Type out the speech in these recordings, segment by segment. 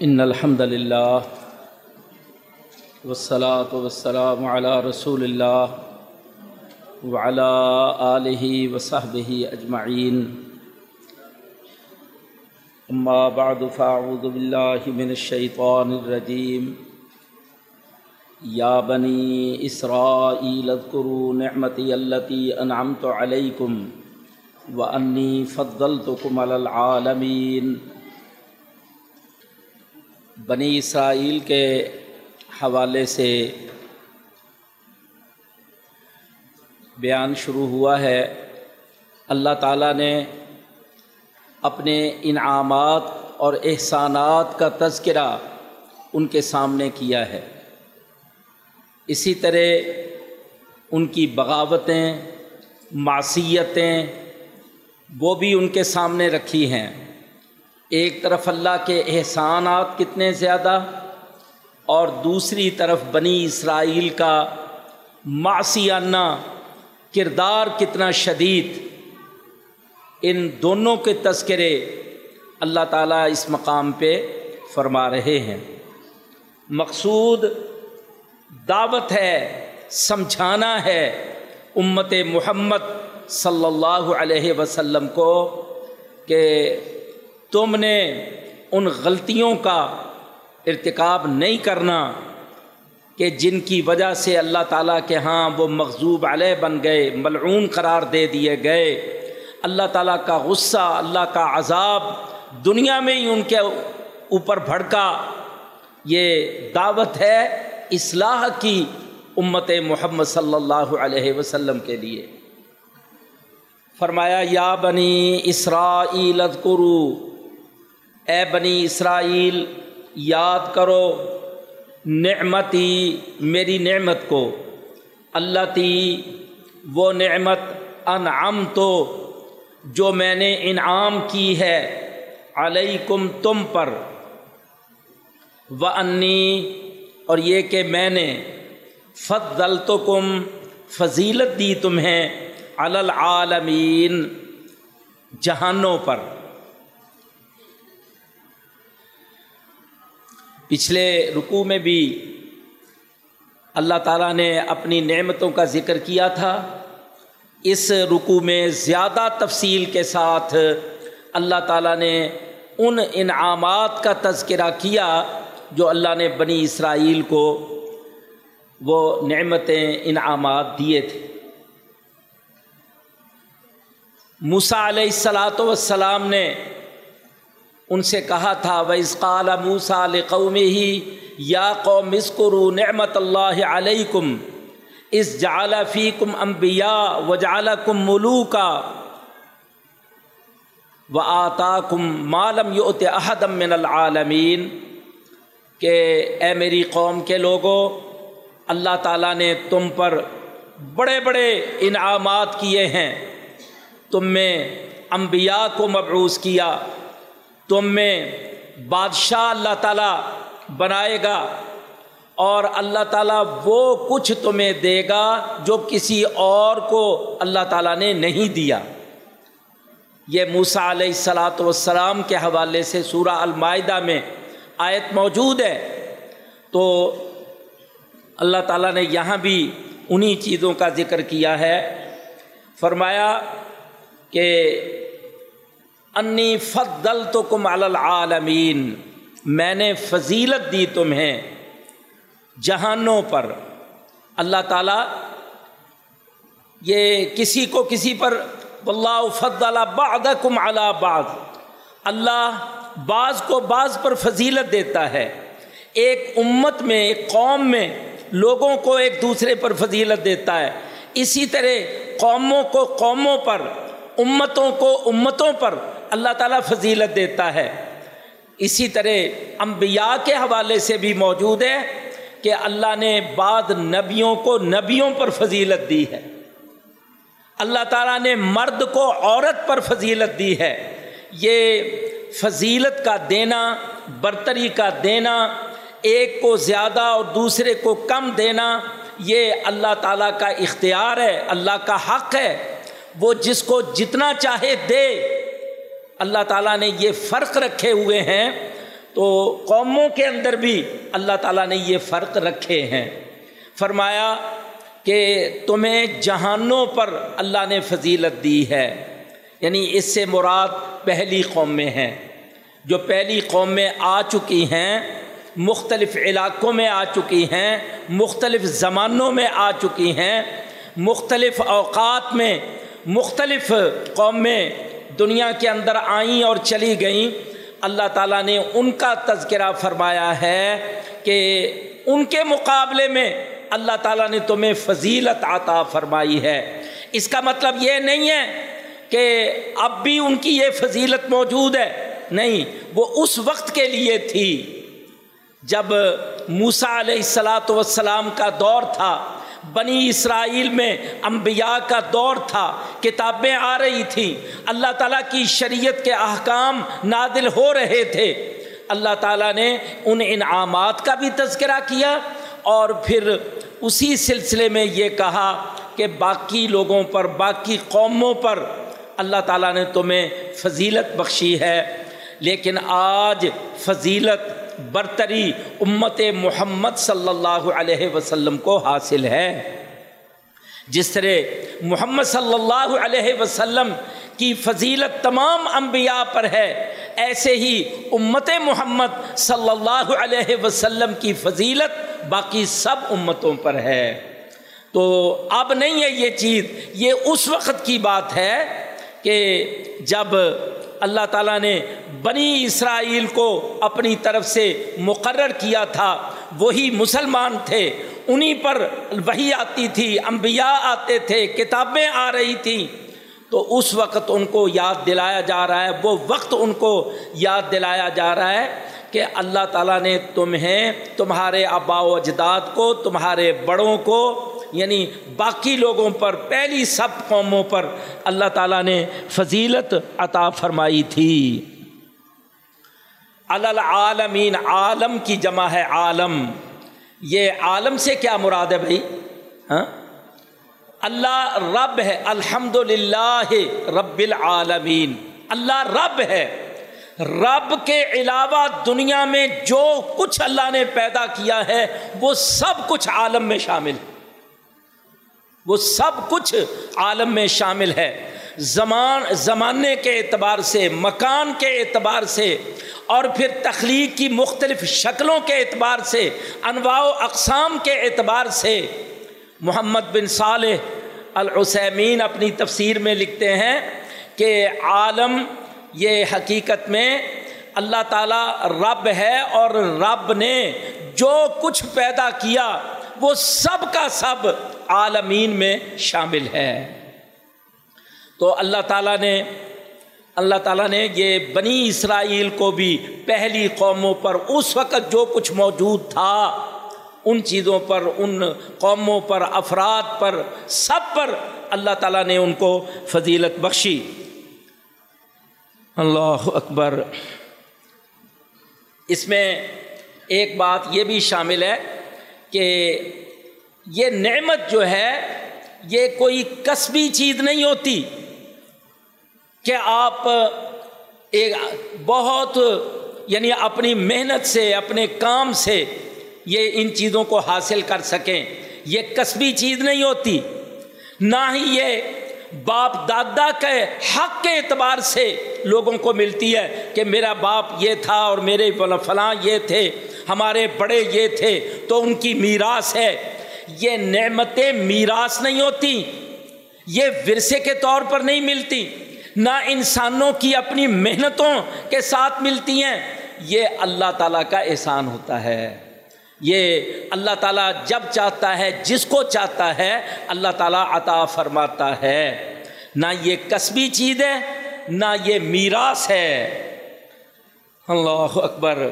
ان الحمد للہ والصلاة والسلام على رسول اللہ وعلى آلہ وصحبہ اجمعین اما بعد فاعوذ باللہ من الشیطان الرجیم یا بنی اسرائیل اذکروا نعمتی اللتی انعمت علیکم وانی فضلتکم علی العالمین بنی اسرائیل کے حوالے سے بیان شروع ہوا ہے۔ اللہ تعالیٰ نے اپنے انعامات اور احسانات کا تذکرہ ان کے سامنے کیا ہے۔ اسی طرح ان کی بغاوتیں، معصیتیں وہ بھی ان کے سامنے رکھی ہیں۔ ایک طرف اللہ کے احسانات کتنے زیادہ اور دوسری طرف بنی اسرائیل کا معصیانہ کردار کتنا شدید۔ ان دونوں کے تذکرے اللہ تعالیٰ اس مقام پہ فرما رہے ہیں۔ مقصود دعوت ہے، سمجھانا ہے امت محمد صلی اللہ علیہ وسلم کو کہ تم نے ان غلطیوں کا ارتکاب نہیں کرنا کہ جن کی وجہ سے اللہ تعالیٰ کے ہاں وہ مغضوب علیہ بن گئے، ملعون قرار دے دیے گئے۔ اللہ تعالیٰ کا غصہ، اللہ کا عذاب دنیا میں ہی ان کے اوپر بھڑکا۔ یہ دعوت ہے اصلاح کی امت محمد صلی اللہ علیہ وسلم کے لیے۔ فرمایا، یا بنی اسرائیل اذکرو اے بنی اسرائیل، یاد کرو نعمتی میری نعمت کو۔ اللہ تی وہ نعمت انعام تو جو میں نے انعام کی ہے علیکم تم پر۔ و انی اور یہ کہ میں نے فضل تو کم فضیلت دی تمہیں العالمین جہانوں پر۔ پچھلے رکوع میں بھی اللہ تعالیٰ نے اپنی نعمتوں کا ذکر کیا تھا۔ اس رکوع میں زیادہ تفصیل کے ساتھ اللہ تعالیٰ نے ان انعامات کا تذکرہ کیا جو اللہ نے بنی اسرائیل کو وہ نعمتیں، انعامات دیے تھے۔ موسا علیہ السلاۃ والسلام نے ان سے کہا تھا و اسقال موسا قوم ہی یا قوم اسکرو نعمت اللہ علیکم اس جعل فیکم انبیاء و جعل کم ملو کا و آتا کم مالم یوت احدم من العالمین. کہ اے میری قوم کے لوگوں اللہ تعالیٰ نے تم پر بڑے بڑے انعامات کیے ہیں۔ تم میں انبیاء کو مبعوث کیا۔ تم میں بادشاہ اللہ تعالیٰ بنائے گا اور اللہ تعالیٰ وہ کچھ تمہیں دے گا جو کسی اور کو اللہ تعالیٰ نے نہیں دیا۔ یہ موسا علیہ السلاۃ والسلام کے حوالے سے سورہ المائدہ میں آیت موجود ہے۔ تو اللہ تعالیٰ نے یہاں بھی انہی چیزوں کا ذکر کیا ہے۔ فرمایا کہ انی فضل تو کم العالمین، میں نے فضیلت دی تمہیں جہانوں پر۔ اللہ تعالیٰ یہ کسی کو کسی پر اللہ فضل بعضکم علی بعض۔ اللہ بعض کو بعض پر فضیلت دیتا ہے۔ ایک امت میں، ایک قوم میں لوگوں کو ایک دوسرے پر فضیلت دیتا ہے۔ اسی طرح قوموں کو قوموں پر، امتوں کو امتوں پر اللہ تعالیٰ فضیلت دیتا ہے۔ اسی طرح انبیاء کے حوالے سے بھی موجود ہے کہ اللہ نے بعد نبیوں کو نبیوں پر فضیلت دی ہے۔ اللہ تعالیٰ نے مرد کو عورت پر فضیلت دی ہے۔ یہ فضیلت کا دینا، برتری کا دینا، ایک کو زیادہ اور دوسرے کو کم دینا، یہ اللہ تعالیٰ کا اختیار ہے، اللہ کا حق ہے۔ وہ جس کو جتنا چاہے دے۔ اللہ تعالیٰ نے یہ فرق رکھے ہوئے ہیں تو قوموں کے اندر بھی اللہ تعالیٰ نے یہ فرق رکھے ہیں۔ فرمایا کہ تمہیں جہانوں پر اللہ نے فضیلت دی ہے یعنی اس سے مراد پہلی قوم میں ہیں۔ جو پہلی قوم میں آ چکی ہیں، مختلف علاقوں میں آ چکی ہیں، مختلف زمانوں میں آ چکی ہیں، مختلف اوقات میں، مختلف قومیں دنیا کے اندر آئیں اور چلی گئیں، اللہ تعالیٰ نے ان کا تذکرہ فرمایا ہے کہ ان کے مقابلے میں اللہ تعالیٰ نے تمہیں فضیلت عطا فرمائی ہے۔ اس کا مطلب یہ نہیں ہے کہ اب بھی ان کی یہ فضیلت موجود ہے۔ نہیں، وہ اس وقت کے لیے تھی جب موسا علیہ السلاۃ وسلام کا دور تھا۔ بنی اسرائیل میں انبیاء کا دور تھا، کتابیں آ رہی تھیں۔ اللہ تعالیٰ کی شریعت کے احکام نادل ہو رہے تھے۔ اللہ تعالیٰ نے ان انعامات کا بھی تذکرہ کیا اور پھر اسی سلسلے میں یہ کہا کہ باقی لوگوں پر، باقی قوموں پر اللہ تعالیٰ نے تمہیں فضیلت بخشی ہے۔ لیکن آج فضیلت برتری امت محمد صلی اللہ علیہ وسلم کو حاصل ہے۔ جس طرح محمد صلی اللہ علیہ وسلم کی فضیلت تمام انبیاء پر ہے، ایسے ہی امت محمد صلی اللہ علیہ وسلم کی فضیلت باقی سب امتوں پر ہے۔ تو اب نہیں ہے یہ چیز، یہ اس وقت کی بات ہے کہ جب اللہ تعالیٰ نے بنی اسرائیل کو اپنی طرف سے مقرر کیا تھا۔ وہی مسلمان تھے۔ انہی پر وہی آتی تھی، انبیاء آتے تھے، کتابیں آ رہی تھیں تو اس وقت ان کو یاد دلایا جا رہا ہے، وہ وقت ان کو یاد دلایا جا رہا ہے کہ اللہ تعالیٰ نے تمہیں، تمہارے آبا و اجداد کو، تمہارے بڑوں کو یعنی باقی لوگوں پر، پہلی سب قوموں پر اللہ تعالیٰ نے فضیلت عطا فرمائی تھی۔ العالمین عالم کی جمع ہے، عالم۔ یہ عالم سے کیا مراد ہے بھائی؟ ہاں؟ اللہ رب ہے الحمد للہ رب العالمین۔ اللہ رب ہے۔ رب کے علاوہ دنیا میں جو کچھ اللہ نے پیدا کیا ہے، وہ سب کچھ عالم میں شامل ہے۔ وہ سب کچھ عالم میں شامل ہے۔ زمان، زمانے کے اعتبار سے، مکان کے اعتبار سے، اور پھر تخلیق کی مختلف شکلوں کے اعتبار سے، انواع و اقسام کے اعتبار سے۔ محمد بن صالح العثیمین اپنی تفسیر میں لکھتے ہیں کہ عالم یہ حقیقت میں اللہ تعالیٰ رب ہے اور رب نے جو کچھ پیدا کیا وہ سب کا سب عالمین میں شامل ہے۔ تو اللہ تعالیٰ نے، اللہ تعالیٰ نے یہ بنی اسرائیل کو بھی پہلی قوموں پر، اس وقت جو کچھ موجود تھا، ان چیزوں پر، ان قوموں پر، افراد پر، سب پر اللہ تعالیٰ نے ان کو فضیلت بخشی۔ اللہ اکبر۔ اس میں ایک بات یہ بھی شامل ہے کہ یہ نعمت جو ہے، یہ کوئی کسبی چیز نہیں ہوتی کہ آپ ایک بہت یعنی اپنی محنت سے، اپنے کام سے یہ ان چیزوں کو حاصل کر سکیں۔ یہ کسبی چیز نہیں ہوتی۔ نہ ہی یہ باپ دادا کے حق کے اعتبار سے لوگوں کو ملتی ہے کہ میرا باپ یہ تھا اور میرے فلاں یہ تھے۔ ہمارے بڑے یہ تھے، تو ان کی میراث ہے۔ یہ نعمتیں میراث نہیں ہوتی، یہ ورثے کے طور پر نہیں ملتی۔ نہ انسانوں کی اپنی محنتوں کے ساتھ ملتی ہیں۔ یہ اللہ تعالیٰ کا احسان ہوتا ہے۔ یہ اللہ تعالیٰ جب چاہتا ہے، جس کو چاہتا ہے، اللہ تعالیٰ عطا فرماتا ہے۔ نہ یہ کسبی چیز ہے، نہ یہ میراث ہے۔ اللہ اکبر۔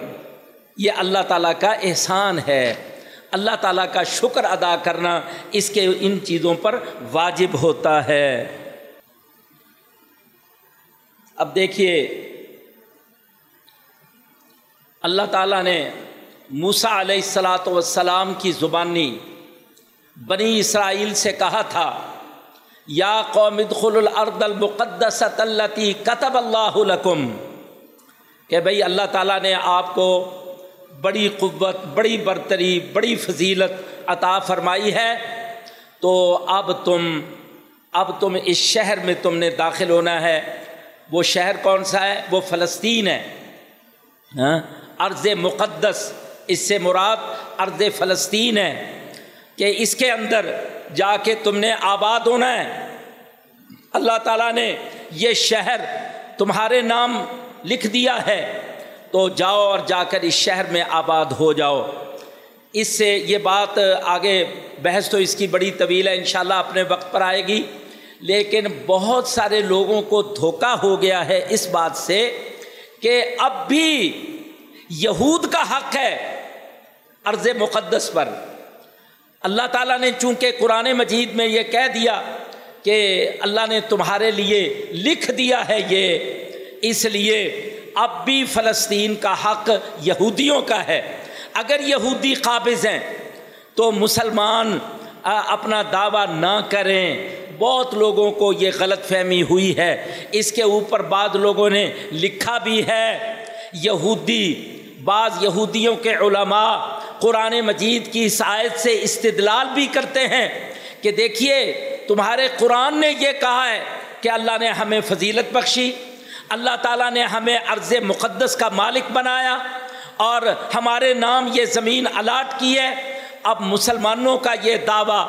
یہ اللہ تعالیٰ کا احسان ہے۔ اللہ تعالیٰ کا شکر ادا کرنا اس کے ان چیزوں پر واجب ہوتا ہے۔ اب دیکھیے، اللہ تعالیٰ نے موسا علیہ السلاۃ والسلام کی زبانی بنی اسرائیل سے کہا تھا، یا قوم ادخل الارض المقدس التی کتب اللہ لکم۔ کہ بھئی اللہ تعالیٰ نے آپ کو بڑی قوت، بڑی برتری، بڑی فضیلت عطا فرمائی ہے۔ تو اب تم اب تم اس شہر میں تم نے داخل ہونا ہے۔ وہ شہر کون سا ہے؟ وہ فلسطین ہے۔ ہاں؟ ارض مقدس، اس سے مراد ارض فلسطین ہے کہ اس کے اندر جا کے تم نے آباد ہونا ہے۔ اللہ تعالیٰ نے یہ شہر تمہارے نام لکھ دیا ہے۔ تو جاؤ اور جا کر اس شہر میں آباد ہو جاؤ۔ اس سے یہ بات آگے بحث تو اس کی بڑی طویل ہے، انشاءاللہ اپنے وقت پر آئے گی۔ لیکن بہت سارے لوگوں کو دھوکہ ہو گیا ہے اس بات سے کہ اب بھی یہود کا حق ہے عرض مقدس پر۔ اللہ تعالیٰ نے چونکہ قرآن مجید میں یہ کہہ دیا کہ اللہ نے تمہارے لیے لکھ دیا ہے یہ، اس لیے اب بھی فلسطین کا حق یہودیوں کا ہے۔ اگر یہودی قابض ہیں تو مسلمان اپنا دعویٰ نہ کریں۔ بہت لوگوں کو یہ غلط فہمی ہوئی ہے۔ اس کے اوپر بعض لوگوں نے لکھا بھی ہے۔ یہودی، بعض یہودیوں کے علماء قرآن مجید کی آیت سے استدلال بھی کرتے ہیں کہ دیکھیے، تمہارے قرآن نے یہ کہا ہے کہ اللہ نے ہمیں فضیلت بخشی۔ اللہ تعالیٰ نے ہمیں عرض مقدس کا مالک بنایا اور ہمارے نام یہ زمین الاٹ کی ہے۔ اب مسلمانوں کا یہ دعویٰ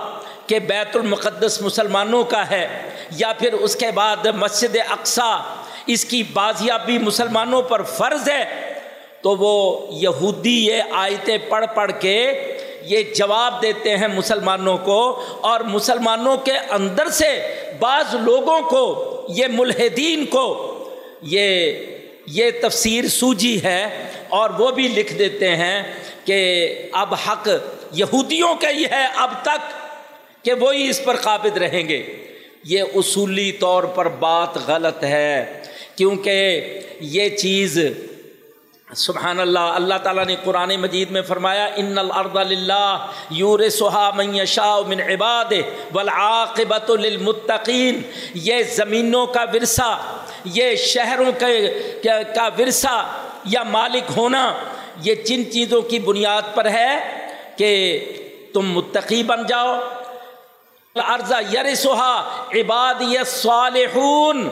کہ بیت المقدس مسلمانوں کا ہے یا پھر اس کے بعد مسجد اقسا اس کی بازیابی مسلمانوں پر فرض ہے۔ تو وہ یہودی یہ آیتیں پڑھ پڑھ کے یہ جواب دیتے ہیں مسلمانوں کو اور مسلمانوں کے اندر سے بعض لوگوں کو، یہ ملحدین کو یہ یہ تفسیر سوجی ہے اور وہ بھی لکھ دیتے ہیں کہ اب حق یہودیوں کا ہی ہے اب تک کہ وہی اس پر قابض رہیں گے۔ یہ اصولی طور پر بات غلط ہے کیونکہ یہ چیز سبحان اللہ اللہ تعالیٰ نے قرآن مجید میں فرمایا، ان الارض للہ یور سہا شاہ من عباد والعاقبت للمتقین. یہ زمینوں کا ورثہ، یہ شہروں کے کا ورثہ یا مالک ہونا، یہ جن چیزوں کی بنیاد پر ہے کہ تم متقی بن جاؤ۔ عرضہ یر سہا عباد صالحون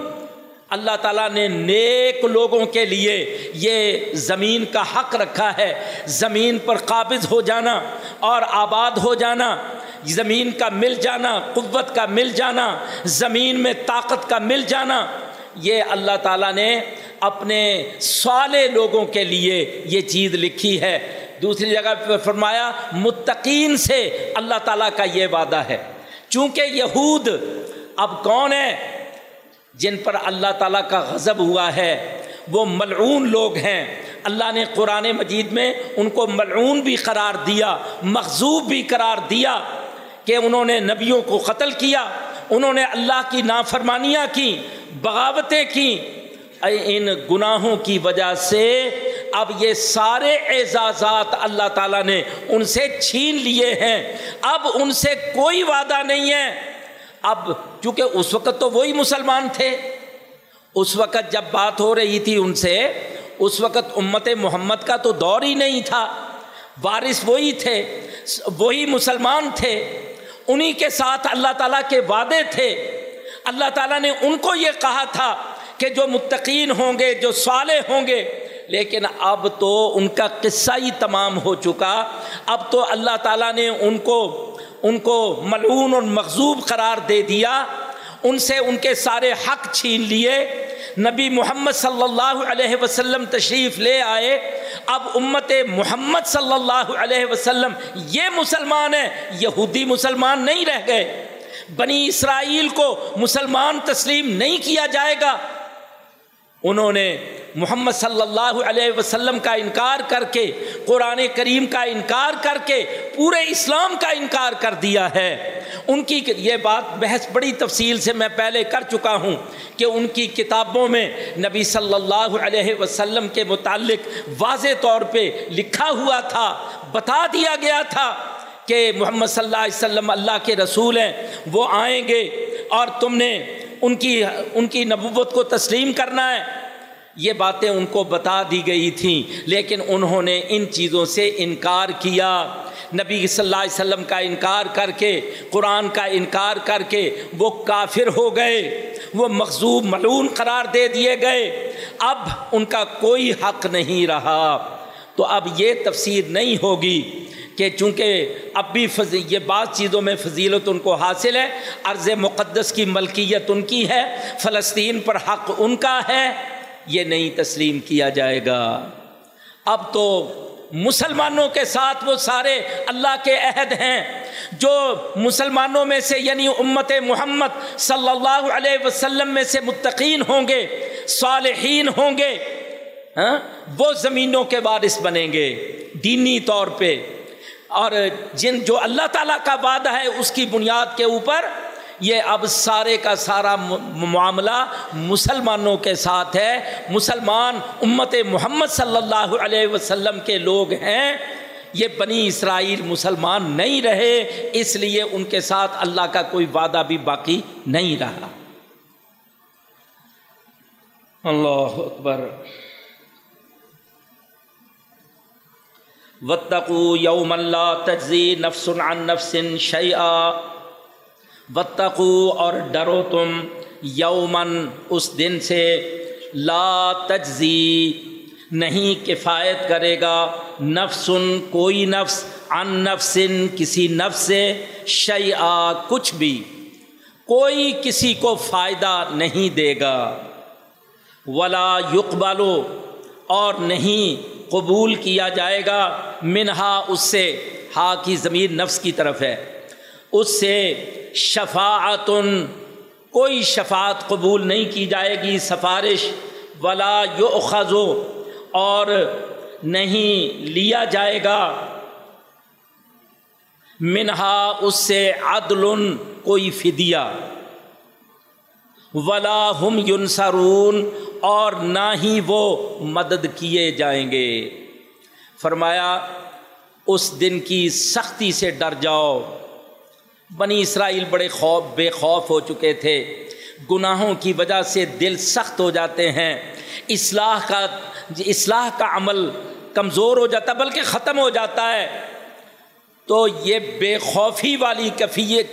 اللہ تعالیٰ نے نیک لوگوں کے لیے یہ زمین کا حق رکھا ہے۔ زمین پر قابض ہو جانا اور آباد ہو جانا، زمین کا مل جانا، قوت کا مل جانا، زمین میں طاقت کا مل جانا۔ یہ اللہ تعالیٰ نے اپنے سالے لوگوں کے لیے یہ چیز لکھی ہے۔ دوسری جگہ پہ فرمایا، متقین سے اللہ تعالیٰ کا یہ وعدہ ہے۔ چونکہ یہود اب کون ہے جن پر اللہ تعالیٰ کا غضب ہوا ہے، وہ ملعون لوگ ہیں۔ اللہ نے قرآن مجید میں ان کو ملعون بھی قرار دیا مخضوب بھی قرار دیا کہ انہوں نے نبیوں کو قتل کیا، انہوں نے اللہ کی نافرمانیاں کی، بغاوتیں کی۔ ان گناہوں کی وجہ سے اب یہ سارے اعزازات اللہ تعالیٰ نے ان سے چھین لیے ہیں۔ اب ان سے کوئی وعدہ نہیں ہے۔ اب چونکہ اس وقت تو وہی مسلمان تھے۔ اس وقت جب بات ہو رہی تھی ان سے، اس وقت امت محمد کا تو دور ہی نہیں تھا۔ وارث وہی تھے، وہی مسلمان تھے۔ انہی کے ساتھ اللہ تعالیٰ کے وعدے تھے۔ اللہ تعالیٰ نے ان کو یہ کہا تھا کہ جو متقین ہوں گے، جو صالح ہوں گے۔ لیکن اب تو ان کا قصہ ہی تمام ہو چکا۔ اب تو اللہ تعالیٰ نے ان کو ان کو ملعون اور مغزوب قرار دے دیا، ان سے ان کے سارے حق چھین لیے۔ نبی محمد صلی اللہ علیہ وسلم تشریف لے آئے۔ اب امت محمد صلی اللہ علیہ وسلم یہ مسلمان ہیں، یہودی مسلمان نہیں رہ گئے۔ بنی اسرائیل کو مسلمان تسلیم نہیں کیا جائے گا۔ انہوں نے محمد صلی اللہ علیہ وسلم کا انکار کر کے، قرآن کریم کا انکار کر کے، پورے اسلام کا انکار کر دیا ہے۔ ان کی یہ بات بحث بڑی تفصیل سے میں پہلے کر چکا ہوں کہ ان کی کتابوں میں نبی صلی اللہ علیہ وسلم کے متعلق واضح طور پہ لکھا ہوا تھا، بتا دیا گیا تھا کہ محمد صلی اللہ علیہ وسلم اللہ کے رسول ہیں، وہ آئیں گے اور تم نے ان کی ان کی نبوت کو تسلیم کرنا ہے۔ یہ باتیں ان کو بتا دی گئی تھیں، لیکن انہوں نے ان چیزوں سے انکار کیا۔ نبی صلی اللہ علیہ وسلم کا انکار کر کے، قرآن کا انکار کر کے وہ کافر ہو گئے۔ وہ مخصوب ملون قرار دے دیے گئے۔ اب ان کا کوئی حق نہیں رہا۔ تو اب یہ تفسیر نہیں ہوگی۔ کہ چونکہ اب بھی یہ بعض چیزوں میں فضیلت ان کو حاصل ہے، عرض مقدس کی ملکیت ان کی ہے، فلسطین پر حق ان کا ہے، یہ نہیں تسلیم کیا جائے گا۔ اب تو مسلمانوں کے ساتھ وہ سارے اللہ کے عہد ہیں، جو مسلمانوں میں سے یعنی امت محمد صلی اللہ علیہ وسلم میں سے متقین ہوں گے، صالحین ہوں گے ہاں وہ زمینوں کے وارث بنیں گے۔ دینی طور پہ اور جن جو اللہ تعالیٰ کا وعدہ ہے اس کی بنیاد کے اوپر یہ اب سارے کا سارا معاملہ مسلمانوں کے ساتھ ہے۔ مسلمان امت محمد صلی اللہ علیہ وسلم کے لوگ ہیں۔ یہ بنی اسرائیل مسلمان نہیں رہے، اس لیے ان کے ساتھ اللہ کا کوئی وعدہ بھی باقی نہیں رہا۔ اللہ اکبر۔ وتقو یوم اللہ تجزی نفس عن نفس شیعہ وتقو اور ڈرو تم یومن اس دن سے، لا تجزی نہیں کفایت کرے گا نفسن کوئی نفس ان نفسن کسی نفس سے شیعہ کچھ بھی، کوئی کسی کو فائدہ نہیں دے گا۔ ولا یقبالو اور نہیں قبول کیا جائے گا، منہا اس سے، ہا کی ضمیر نفس کی طرف ہے۔ اس سے شفاعتن، کوئی شفاعت قبول نہیں کی جائے گی، سفارش، ولا یو اور نہیں لیا جائے گا۔ منہا اس سے عدل، کوئی فدیہ۔ ولا ہم یونسرون اور نہ ہی وہ مدد کیے جائیں گے۔ فرمایا، اس دن کی سختی سے ڈر جاؤ۔ بنی اسرائیل بڑے خوف، بے خوف ہو چکے تھے۔ گناہوں کی وجہ سے دل سخت ہو جاتے ہیں۔ اصلاح کا اصلاح کا عمل کمزور ہو جاتا، بلکہ ختم ہو جاتا ہے۔ تو یہ بے خوفی والی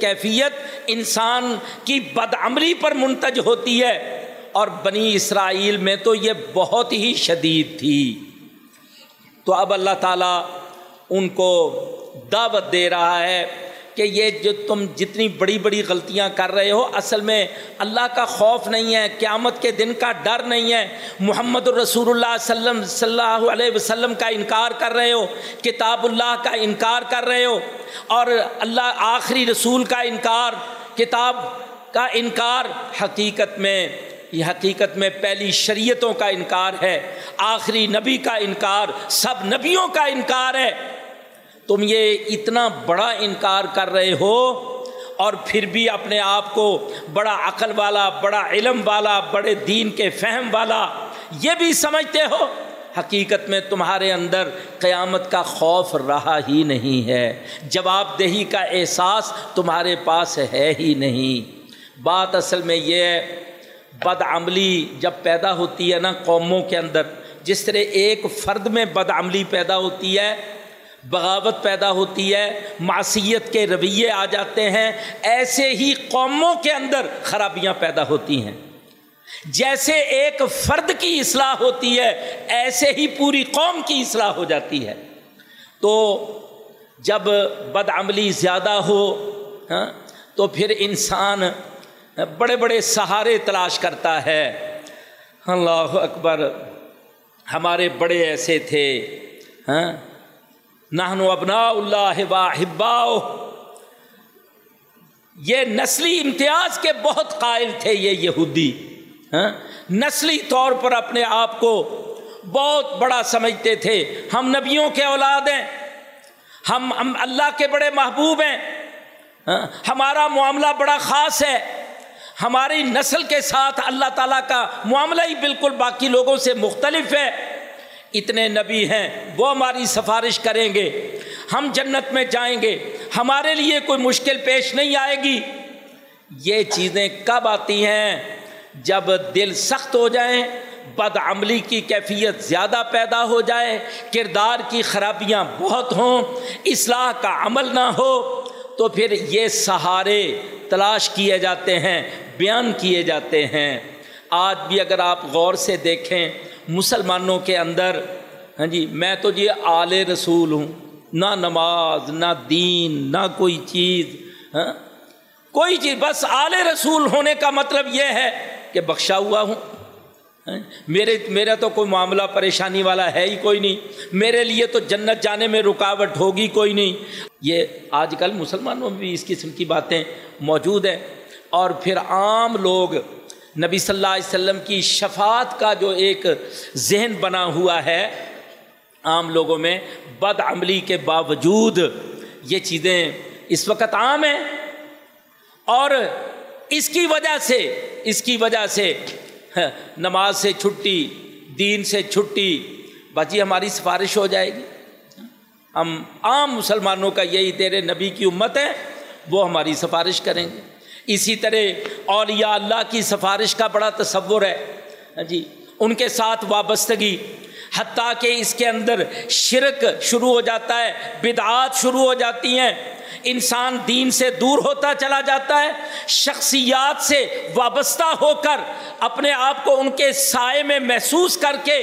کیفیت انسان کی بدعملی پر منتج ہوتی ہے۔ اور بنی اسرائیل میں تو یہ بہت ہی شدید تھی۔ تو اب اللہ تعالیٰ ان کو دعوت دے رہا ہے۔ کہ یہ جو تم جتنی بڑی بڑی غلطیاں کر رہے ہو، اصل میں اللہ کا خوف نہیں ہے، قیامت کے دن کا ڈر نہیں ہے۔ محمد الرسول اللہ وسلم صلی اللہ علیہ وسلم کا انکار کر رہے ہو، کتاب اللہ کا انکار کر رہے ہو، اور اللہ آخری رسول کا انکار، کتاب کا انکار حقیقت میں، یہ حقیقت میں پہلی شریعتوں کا انکار ہے۔ آخری نبی کا انکار، سب نبیوں کا انکار ہے۔ تم یہ اتنا بڑا انکار کر رہے ہو اور پھر بھی اپنے آپ کو بڑا عقل والا، بڑا علم والا، بڑے دین کے فہم والا، یہ بھی سمجھتے ہو؟ حقیقت میں تمہارے اندر قیامت کا خوف رہا ہی نہیں ہے۔ جواب دہی کا احساس تمہارے پاس ہے ہی نہیں۔ بات اصل میں یہ بد عملی جب پیدا ہوتی ہے نا قوموں کے اندر، جس طرح ایک فرد میں بد عملی پیدا ہوتی ہے بغاوت پیدا ہوتی ہے، معصیت کے رویے آ جاتے ہیں، ایسے ہی قوموں کے اندر خرابیاں پیدا ہوتی ہیں۔ جیسے ایک فرد کی اصلاح ہوتی ہے، ایسے ہی پوری قوم کی اصلاح ہو جاتی ہے۔ تو جب بد عملی زیادہ ہو ہاں تو پھر انسان بڑے بڑے سہارے تلاش کرتا ہے۔ اللہ اکبر، ہمارے بڑے ایسے تھے ہاں نہن و ابنا اللہ ہباؤ یہ نسلی امتیاز کے بہت قائل تھے یہ یہودی ہاں؟ نسلی طور پر اپنے آپ کو بہت بڑا سمجھتے تھے۔ ہم نبیوں کے اولاد ہیں، ہم ہم اللہ کے بڑے محبوب ہیں ہاں؟ ہمارا معاملہ بڑا خاص ہے۔ ہماری نسل کے ساتھ اللہ تعالیٰ کا معاملہ ہی بالکل باقی لوگوں سے مختلف ہے۔ اتنے نبی ہیں، وہ ہماری سفارش کریں گے۔ ہم جنت میں جائیں گے۔ ہمارے لیے کوئی مشکل پیش نہیں آئے گی۔ یہ چیزیں کب آتی ہیں؟ جب دل سخت ہو جائیں، بد عملی کی کیفیت زیادہ پیدا ہو جائے، کردار کی خرابیاں بہت ہوں، اصلاح کا عمل نہ ہو، تو پھر یہ سہارے تلاش کیے جاتے ہیں، بیان کیے جاتے ہیں۔ آج بھی اگر آپ غور سے دیکھیں مسلمانوں کے اندر ہاں جی میں تو جی آل رسول ہوں، نہ نماز، نہ دین، نہ کوئی چیز ہاں؟ کوئی چیز، بس آل رسول ہونے کا مطلب یہ ہے کہ بخشا ہوا ہوں ہاں؟ میرے، میرا تو کوئی معاملہ پریشانی والا ہے ہی کوئی نہیں، میرے لیے تو جنت جانے میں رکاوٹ ہوگی کوئی نہیں۔ یہ آج کل مسلمانوں میں بھی اس قسم کی باتیں موجود ہیں۔ اور پھر عام لوگ نبی صلی اللہ علیہ وسلم کی شفاعت کا جو ایک ذہن بنا ہوا ہے عام لوگوں میں، بد عملی کے باوجود یہ چیزیں اس وقت عام ہیں۔ اور اس کی وجہ سے، اس کی وجہ سے نماز سے چھٹی، دین سے چھٹی، باجی ہماری سفارش ہو جائے گی۔ ہم عام مسلمانوں کا یہی تیرے نبی کی امت ہے، وہ ہماری سفارش کریں گے۔ اسی طرح اولیاء اللہ کی سفارش کا بڑا تصور ہے۔ ہاں جی ان کے ساتھ وابستگی، حتیٰ کہ اس کے اندر شرک شروع ہو جاتا ہے، بدعات شروع ہو جاتی ہیں۔ انسان دین سے دور ہوتا چلا جاتا ہے، شخصیات سے وابستہ ہو کر اپنے آپ کو ان کے سائے میں محسوس کر کے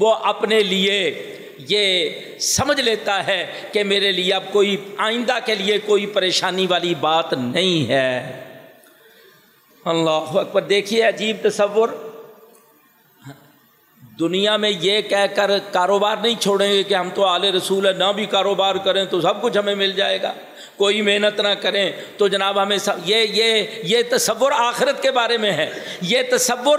وہ اپنے لیے یہ سمجھ لیتا ہے کہ میرے لیے اب کوئی آئندہ کے لیے کوئی پریشانی والی بات نہیں ہے۔ اللہ اکبر، دیکھیے عجیب تصور۔ دنیا میں یہ کہہ کر کاروبار نہیں چھوڑیں گے کہ ہم تو اعلی رسول ہے نہ بھی کاروبار کریں تو سب کچھ ہمیں مل جائے گا۔ کوئی محنت نہ کریں تو جناب ہمیں سب، یہ یہ یہ تصور آخرت کے بارے میں ہے۔ یہ تصور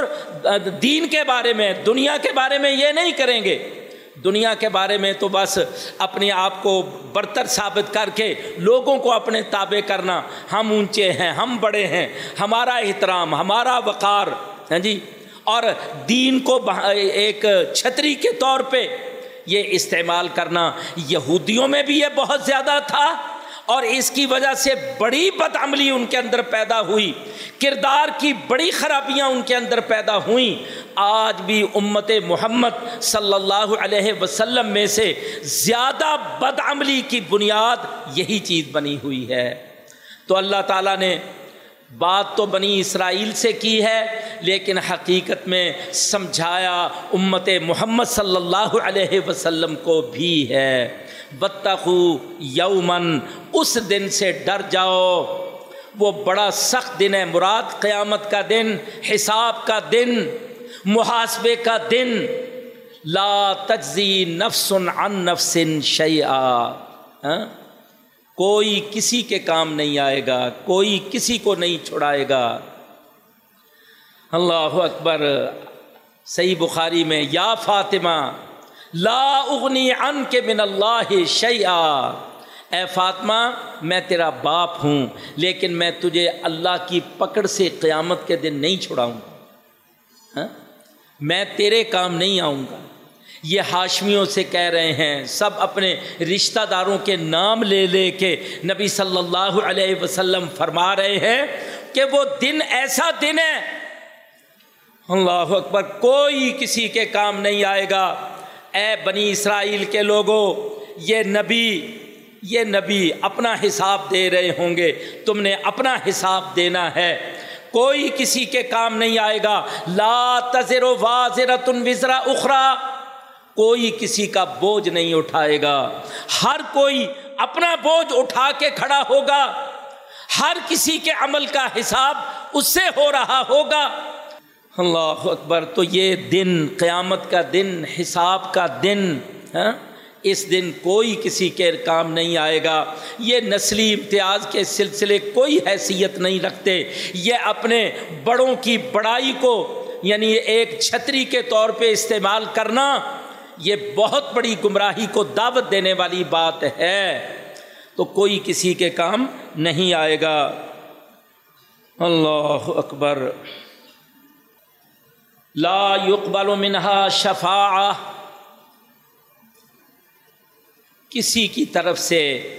دین کے بارے میں دنیا کے بارے میں یہ نہیں کریں گے۔ دنیا کے بارے میں تو بس اپنے آپ کو برتر ثابت کر کے لوگوں کو اپنے تابع کرنا، ہم اونچے ہیں، ہم بڑے ہیں، ہمارا احترام، ہمارا وقار ہاں جی؟ اور دین کو ایک چھتری کے طور پہ یہ استعمال کرنا، یہودیوں میں بھی یہ بہت زیادہ تھا۔ اور اس کی وجہ سے بڑی بد عملی ان کے اندر پیدا ہوئی، کردار کی بڑی خرابیاں ان کے اندر پیدا ہوئیں۔ آج بھی امت محمد صلی اللہ علیہ وسلم میں سے زیادہ بد عملی کی بنیاد یہی چیز بنی ہوئی ہے۔ تو اللہ تعالیٰ نے بات تو بنی اسرائیل سے کی ہے، لیکن حقیقت میں سمجھایا امت محمد صلی اللہ علیہ وسلم کو بھی ہے۔ بتخو یومن اس دن سے ڈر جاؤ۔ وہ بڑا سخت دن ہے، مراد قیامت کا دن، حساب کا دن، محاسبے کا دن۔ لا تجزی نفس عن نفس شیعہ ہاں؟ کوئی کسی کے کام نہیں آئے گا، کوئی کسی کو نہیں چھڑائے گا۔ اللہ اکبر، صحیح بخاری میں، یا فاطمہ لا اغنی ان کے من اللہ شیعہ اے فاطمہ، میں تیرا باپ ہوں، لیکن میں تجھے اللہ کی پکڑ سے قیامت کے دن نہیں چھڑاؤں گا۔ ہاں؟ میں تیرے کام نہیں آؤں گا۔ یہ ہاشمیوں سے کہہ رہے ہیں، سب اپنے رشتہ داروں کے نام لے لے کے نبی صلی اللہ علیہ وسلم فرما رہے ہیں کہ وہ دن ایسا دن ہے۔ اللہ اکبر، کوئی کسی کے کام نہیں آئے گا۔ اے بنی اسرائیل کے لوگوں یہ نبی یہ نبی اپنا حساب دے رہے ہوں گے، تم نے اپنا حساب دینا ہے۔ کوئی کسی کے کام نہیں آئے گا۔ لا تذر و واضرت وزرا اخرا۔ کوئی کسی کا بوجھ نہیں اٹھائے گا۔ ہر کوئی اپنا بوجھ اٹھا کے کھڑا ہوگا۔ ہر کسی کے عمل کا حساب اس سے ہو رہا ہوگا۔ اللہ اکبر، تو یہ دن، قیامت کا دن، حساب کا دن ہاں؟ اس دن کوئی کسی کے کام نہیں آئے گا۔ یہ نسلی امتیاز کے سلسلے کوئی حیثیت نہیں رکھتے۔ یہ اپنے بڑوں کی بڑائی کو یعنی ایک چھتری کے طور پہ استعمال کرنا، یہ بہت بڑی گمراہی کو دعوت دینے والی بات ہے۔ تو کوئی کسی کے کام نہیں آئے گا۔ اللہ اکبر۔ لا يقبل منها شفا کسی کی طرف سے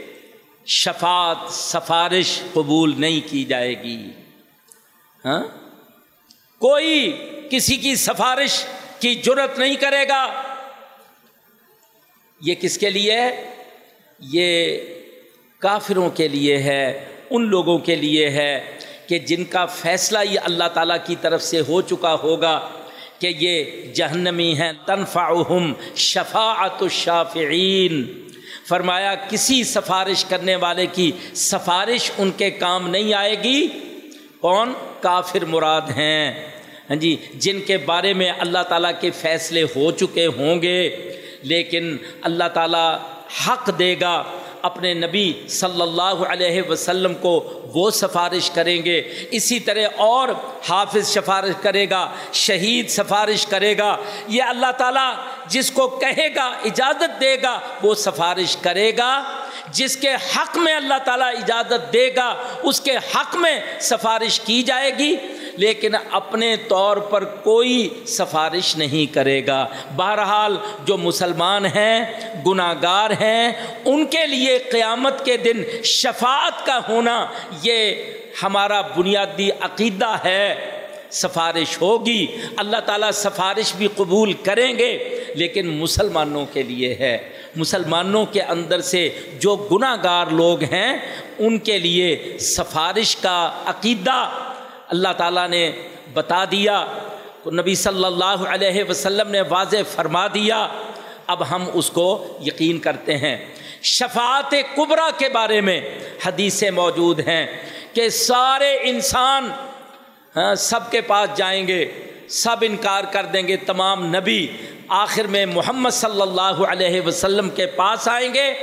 شفاعت سفارش قبول نہیں کی جائے گی۔ ہاں؟ کوئی کسی کی سفارش کی جرت نہیں کرے گا۔ یہ کس کے لیے؟ یہ کافروں کے لیے ہے، ان لوگوں کے لیے ہے کہ جن کا فیصلہ یہ اللہ تعالیٰ کی طرف سے ہو چکا ہوگا۔ کہ یہ جہنمی ہیں، تنفعہم شفاعت الشافعین۔ فرمایا، کسی سفارش کرنے والے کی سفارش ان کے کام نہیں آئے گی؟ کون؟ کافر مراد ہیں۔ ہاں جی جن کے بارے میں اللہ تعالیٰ کے فیصلے ہو چکے ہوں گے، لیکن اللہ تعالیٰ حق دے گا۔ اپنے نبی صلی اللہ علیہ وسلم کو وہ سفارش کریں گے۔ اسی طرح اور حافظ سفارش کرے گا، شہید سفارش کرے گا۔ یہ اللہ تعالیٰ جس کو کہے گا، اجازت دے گا، وہ سفارش کرے گا۔ جس کے حق میں اللہ تعالیٰ اجازت دے گا، اس کے حق میں سفارش کی جائے گی۔ لیکن اپنے طور پر کوئی سفارش نہیں کرے گا۔ بہرحال جو مسلمان ہیں گناہ گار ہیں، ان کے لیے قیامت کے دن شفاعت کا ہونا یہ ہمارا بنیادی عقیدہ ہے۔ سفارش ہوگی۔ اللہ تعالیٰ سفارش بھی قبول کریں گے، لیکن مسلمانوں کے لیے ہے۔ مسلمانوں کے اندر سے جو گناہ گار لوگ ہیں، ان کے لیے سفارش کا عقیدہ اللہ تعالیٰ نے بتا دیا۔ نبی صلی اللہ علیہ وسلم نے واضح فرما دیا۔ اب ہم اس کو یقین کرتے ہیں۔ شفاعت قبرا کے بارے میں حدیثیں موجود ہیں کہ سارے انسان ہاں، سب کے پاس جائیں گے، سب انکار کر دیں گے، تمام نبی آخر میں محمد صلی اللہ علیہ وسلم کے پاس آئیں گے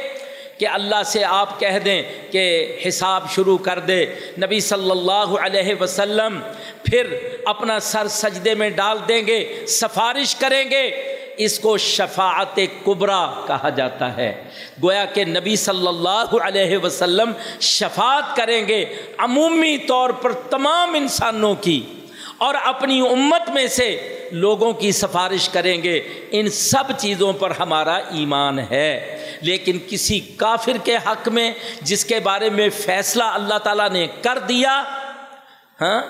کہ اللہ سے آپ کہہ دیں کہ حساب شروع کر دے۔ نبی صلی اللہ علیہ وسلم پھر اپنا سر سجدے میں ڈال دیں گے، سفارش کریں گے۔ اس کو شفاعت قبرا کہا جاتا ہے۔ گویا کہ نبی صلی اللہ علیہ وسلم شفاعت کریں گے عمومی طور پر تمام انسانوں کی اور اپنی امت میں سے لوگوں کی سفارش کریں گے۔ ان سب چیزوں پر ہمارا ایمان ہے۔ لیکن کسی کافر کے حق میں جس کے بارے میں فیصلہ اللہ تعالیٰ نے کر دیا ہاں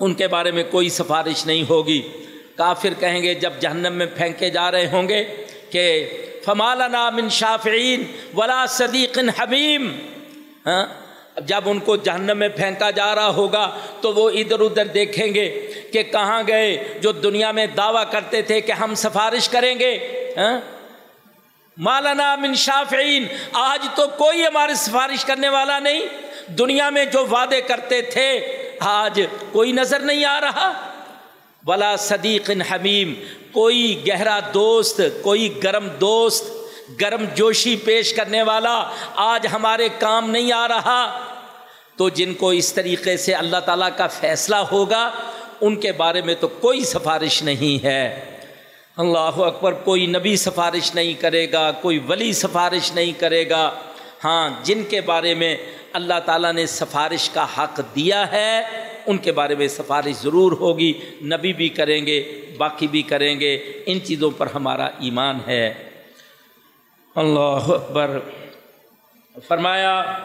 ان کے بارے میں کوئی سفارش نہیں ہوگی۔ کافر کہیں گے جب جہنم میں پھینکے جا رہے ہوں گے کہ فمالنا من شافعین ولا صدیق حمیم۔ ہاں؟ جب ان کو جہنم میں پھینکا جا رہا ہوگا تو وہ ادھر ادھر دیکھیں گے کہ کہاں گئے جو دنیا میں دعویٰ کرتے تھے کہ ہم سفارش کریں گے۔ ہاں؟ مالانا من شافعین۔ آج تو کوئی ہماری سفارش کرنے والا نہیں۔ دنیا میں جو وعدے کرتے تھے، آج کوئی نظر نہیں آ رہا۔ ولا صدیق حمیم، کوئی گہرا دوست، کوئی گرم دوست، گرم جوشی پیش کرنے والا آج ہمارے کام نہیں آ رہا۔ تو جن کو اس طریقے سے اللہ تعالیٰ کا فیصلہ ہوگا، ان کے بارے میں تو کوئی سفارش نہیں ہے۔ اللہ اکبر، کوئی نبی سفارش نہیں کرے گا، کوئی ولی سفارش نہیں کرے گا۔ ہاں جن کے بارے میں اللہ تعالیٰ نے سفارش کا حق دیا ہے ان کے بارے میں سفارش ضرور ہوگی، نبی بھی کریں گے، باقی بھی کریں گے، ان چیزوں پر ہمارا ایمان ہے۔ اللہ اکبر۔ فرمایا،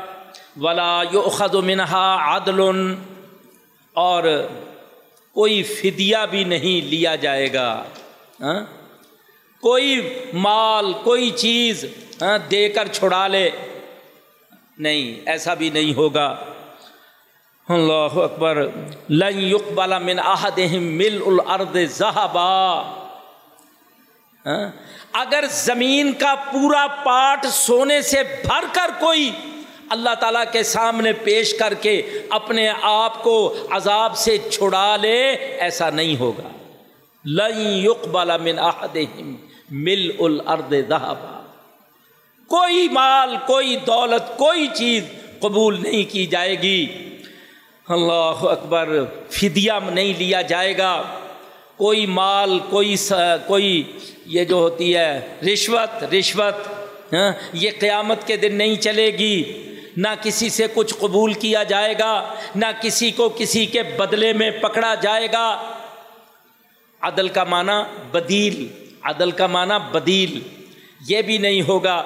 ولا یؤخذ منہا عدل۔ اور کوئی فدیہ بھی نہیں لیا جائے گا۔ ہاں؟ کوئی مال، کوئی چیز ہاں دے کر چھڑا لے۔ نہیں، ایسا بھی نہیں ہوگا۔ اللہ اکبر لن يقبل من احدهم ملء الارض ذهبا اگر زمین کا پورا پاٹ سونے سے بھر کر کوئی اللہ تعالیٰ کے سامنے پیش کر کے اپنے آپ کو عذاب سے چھڑا لے ایسا نہیں ہوگا لن يقبل من احدهم ملء الارض ذهبا کوئی مال کوئی دولت کوئی چیز قبول نہیں کی جائے گی اللہ اکبر، فدیہ نہیں لیا جائے گا۔ کوئی مال، کوئی سا کوئی یہ جو ہوتی ہے، رشوت رشوت ہاں یہ قیامت کے دن نہیں چلے گی۔ نہ کسی سے کچھ قبول کیا جائے گا، نہ کسی کو کسی کے بدلے میں پکڑا جائے گا۔ عدل کا معنی بدیل، عدل کا معنی بدیل۔ یہ بھی نہیں ہوگا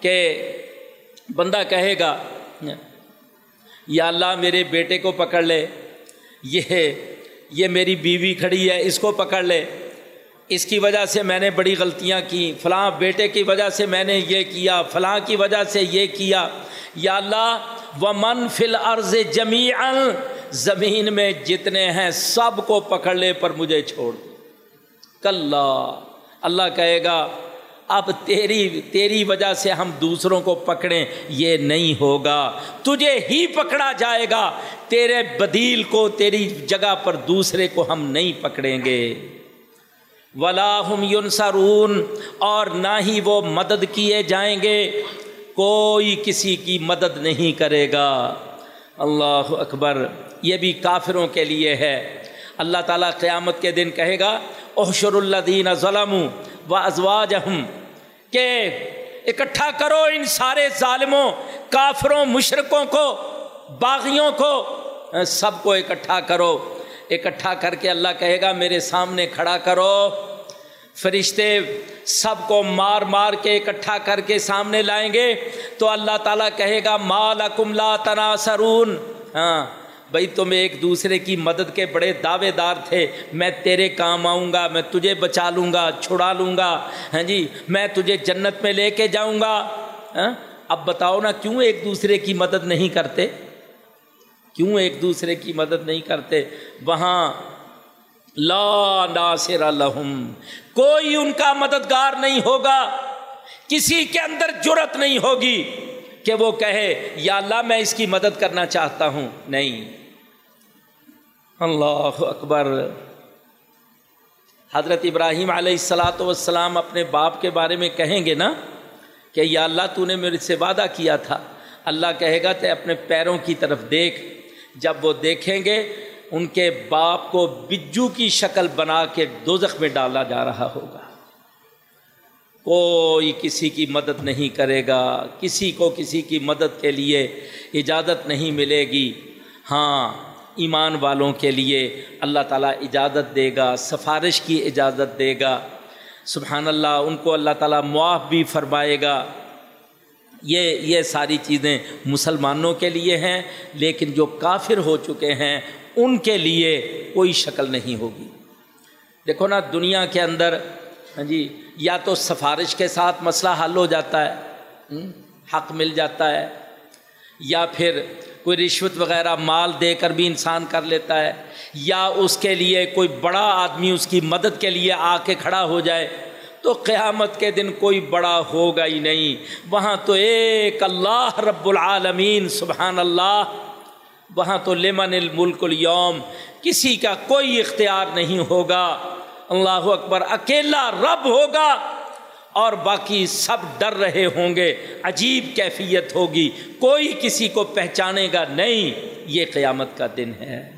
کہ بندہ کہے گا یا اللہ میرے بیٹے کو پکڑ لے۔ یہ یہ میری بیوی کھڑی ہے، اس کو پکڑ لے۔ اس کی وجہ سے میں نے بڑی غلطیاں کی۔ فلاں بیٹے کی وجہ سے میں نے یہ کیا، فلاں کی وجہ سے یہ کیا۔ یا اللہ و من فل عرض جمی زمین میں جتنے ہیں سب کو پکڑ لے، پر مجھے چھوڑ کل اللہ کہے گا اب تیری تیری وجہ سے ہم دوسروں کو پکڑیں، یہ نہیں ہوگا۔ تجھے ہی پکڑا جائے گا۔ تیرے بدیل کو، تیری جگہ پر دوسرے کو ہم نہیں پکڑیں گے۔ ولاحم یونسرون اور نہ ہی وہ مدد کیے جائیں گے۔ کوئی کسی کی مدد نہیں کرے گا۔ اللہ اکبر۔ یہ بھی کافروں کے لیے ہے۔ اللہ تعالیٰ قیامت کے دن کہے گا، احشر اللہ دین ظلم و ازواج کہ اکٹھا کرو ان سارے ظالموں، کافروں مشرقوں کو، باغیوں کو سب کو اکٹھا کرو۔ اکٹھا کر کے اللہ کہے گا، میرے سامنے کھڑا کرو۔ فرشتے سب کو مار مار کے اکٹھا کر کے سامنے لائیں گے۔ تو اللہ تعالیٰ کہے گا مال اکم لا تناسرون ہاں۔ بھائی تم ایک دوسرے کی مدد کے بڑے دعوے دار تھے۔ میں تیرے کام آؤں گا، میں تجھے بچا لوں گا، چھڑا لوں گا۔ ہاں جی میں تجھے جنت میں لے کے جاؤں گا۔ ہاں؟ اب بتاؤ نا، کیوں ایک دوسرے کی مدد نہیں کرتے؟ کیوں ایک دوسرے کی مدد نہیں کرتے؟ وہاں، لا ناصر لہم، کوئی ان کا مددگار نہیں ہوگا۔ کسی کے اندر جرت نہیں ہوگی۔ کہ وہ کہے، یا اللہ میں اس کی مدد کرنا چاہتا ہوں۔ نہیں۔ اللہ اکبر۔ حضرت ابراہیم علیہ السلاۃ والسلام اپنے باپ کے بارے میں کہیں گے نا کہ یا اللہ تو نے میرے سے وعدہ کیا تھا۔ اللہ کہے گا کہ اپنے پیروں کی طرف دیکھ۔ جب وہ دیکھیں گے، ان کے باپ کو بجو کی شکل بنا کے دوزخ میں ڈالا جا رہا ہوگا۔ کوئی کسی کی مدد نہیں کرے گا، کسی کو کسی کی مدد کے لیے اجازت نہیں ملے گی۔ ہاں ایمان والوں کے لیے اللہ تعالیٰ اجازت دے گا، سفارش کی اجازت دے گا۔ سبحان اللہ، ان کو اللہ تعالیٰ معاف بھی فرمائے گا۔ یہ یہ ساری چیزیں مسلمانوں کے لیے ہیں، لیکن جو کافر ہو چکے ہیں، ان کے لیے کوئی شکل نہیں ہوگی۔ دیکھو نا، دنیا کے اندر ہاں جی یا تو سفارش کے ساتھ مسئلہ حل ہو جاتا ہے حق مل جاتا ہے، یا پھر کوئی رشوت وغیرہ مال دے کر بھی انسان کر لیتا ہے، یا اس کے لیے کوئی بڑا آدمی اس کی مدد کے لیے آ کے کھڑا ہو جائے، تو قیامت کے دن کوئی بڑا ہوگا ہی نہیں۔ وہاں تو ایک اللہ رب العالمین، سبحان اللہ، وہاں تو لمن الملک اليوم، کسی کا کوئی اختیار نہیں ہوگا۔ اللہ اکبر، اکیلا رب ہوگا اور باقی سب ڈر رہے ہوں گے، عجیب کیفیت ہوگی، کوئی کسی کو پہچانے گا نہیں، یہ قیامت کا دن ہے۔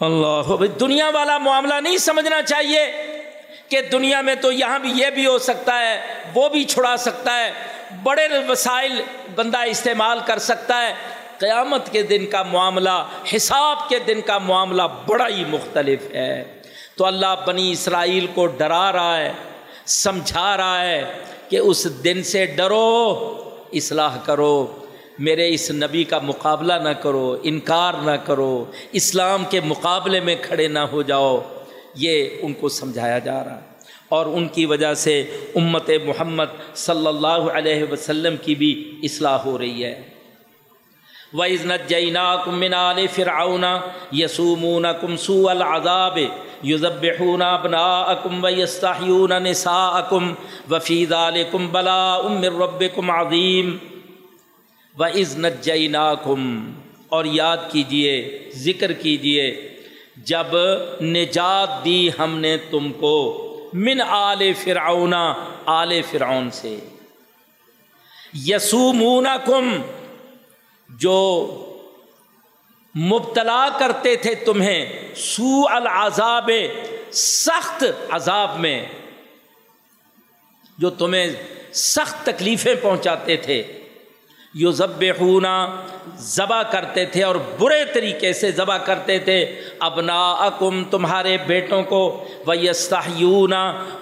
اللہ دنیا والا معاملہ نہیں سمجھنا چاہیے کہ دنیا میں تو یہاں بھی یہ بھی ہو سکتا ہے، وہ بھی چھڑا سکتا ہے، بڑے وسائل بندہ استعمال کر سکتا ہے۔ قیامت کے دن کا معاملہ، حساب کے دن کا معاملہ بڑا ہی مختلف ہے۔ تو اللہ بنی اسرائیل کو ڈرا رہا ہے، سمجھا رہا ہے کہ اس دن سے ڈرو، اصلاح کرو۔ میرے اس نبی کا مقابلہ نہ کرو، انکار نہ کرو، اسلام کے مقابلے میں کھڑے نہ ہو جاؤ۔ یہ ان کو سمجھایا جا رہا ہے۔ اور ان کی وجہ سے امت محمد صلی اللہ علیہ وسلم کی بھی اصلاح ہو رہی ہے۔ وَإِذْ نَجَّيْنَاكُمْ مِنْ آلِ فِرْعَوْنَ يَسُومُونَكُمْ سُوءَ الْعَذَابِ يُذَبِّحُونَ أَبْنَاءَكُمْ وَيَسْتَحْيُونَ نِسَاءَكُمْ وَفِي ذَلِكُمْ بَلَاءٌ مِّن رَبِّكُمْ عَظِيمٌ وَإِذْ نَجَّيْنَاكُمْ اور یاد کیجیے، ذکر کیجیے، جب نجات دی ہم نے تم کو من آل فرعون آل فرعون سے۔ یسومونکم، جو مبتلا کرتے تھے تمہیں سو العذاب، سخت عذاب میں، جو تمہیں سخت تکلیفیں پہنچاتے تھے۔ یو ذب ذبح کرتے تھے اور برے طریقے سے ذبح کرتے تھے۔ ابنا اکم تمہارے بیٹوں کو۔ ویستیون